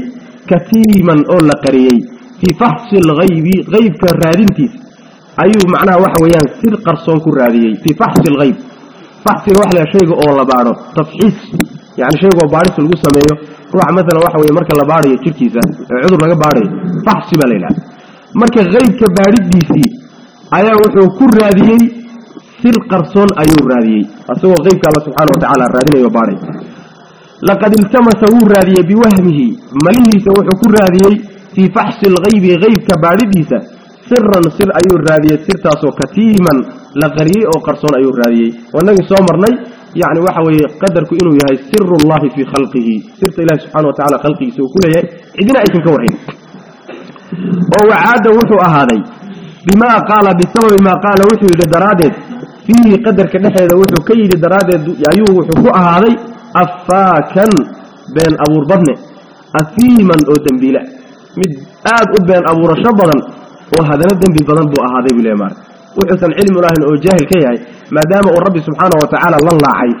كثيما أولا قريه في فحص الغيب غيب كالرالينتيس أيو معنى وحويان سر قرصون كور راليه في فحص الغيب. فحص الوحل شيء أولا بارو. تفحيص. يعني شيء بارس القصة ميو. روح مثلا وحوي مركا لباري تركيسا عذر لك باري فحص بليلا مركا غيب كباريد ديسي أيو كور راليه سر قرصون أيو الرادي أسوى غيبك الله سبحانه وتعالى الرادي يباري لقد التمسوا الرادي بوهمه. مليه سوحك الرادي في فحص الغيب غيبك بارديس سرا سر أيو الرادي سر تاسو كتيما لغريه أو قرصون أيو الرادي وأنه سامرني يعني وحوي قدرك إنه يهي سر الله في خلقه. سر الله سبحانه وتعالى خلقه سوى كله إذن أيكم كورحين وعاد وحو أهالي بما قال بسبب ما قال وحو لدرادت فيه قدر كده هذا أيوه وحو كيد دراد يعيوه وحو هذي أفاكا بين أبو ربنا أثيما أدن بلا مد آد أبين أبو رشبا وهذا ندن بالبضن بو أهذي بالإمار وحسن علم راهن أجاهل كيه ما دام الرب سبحانه وتعالى الله عيد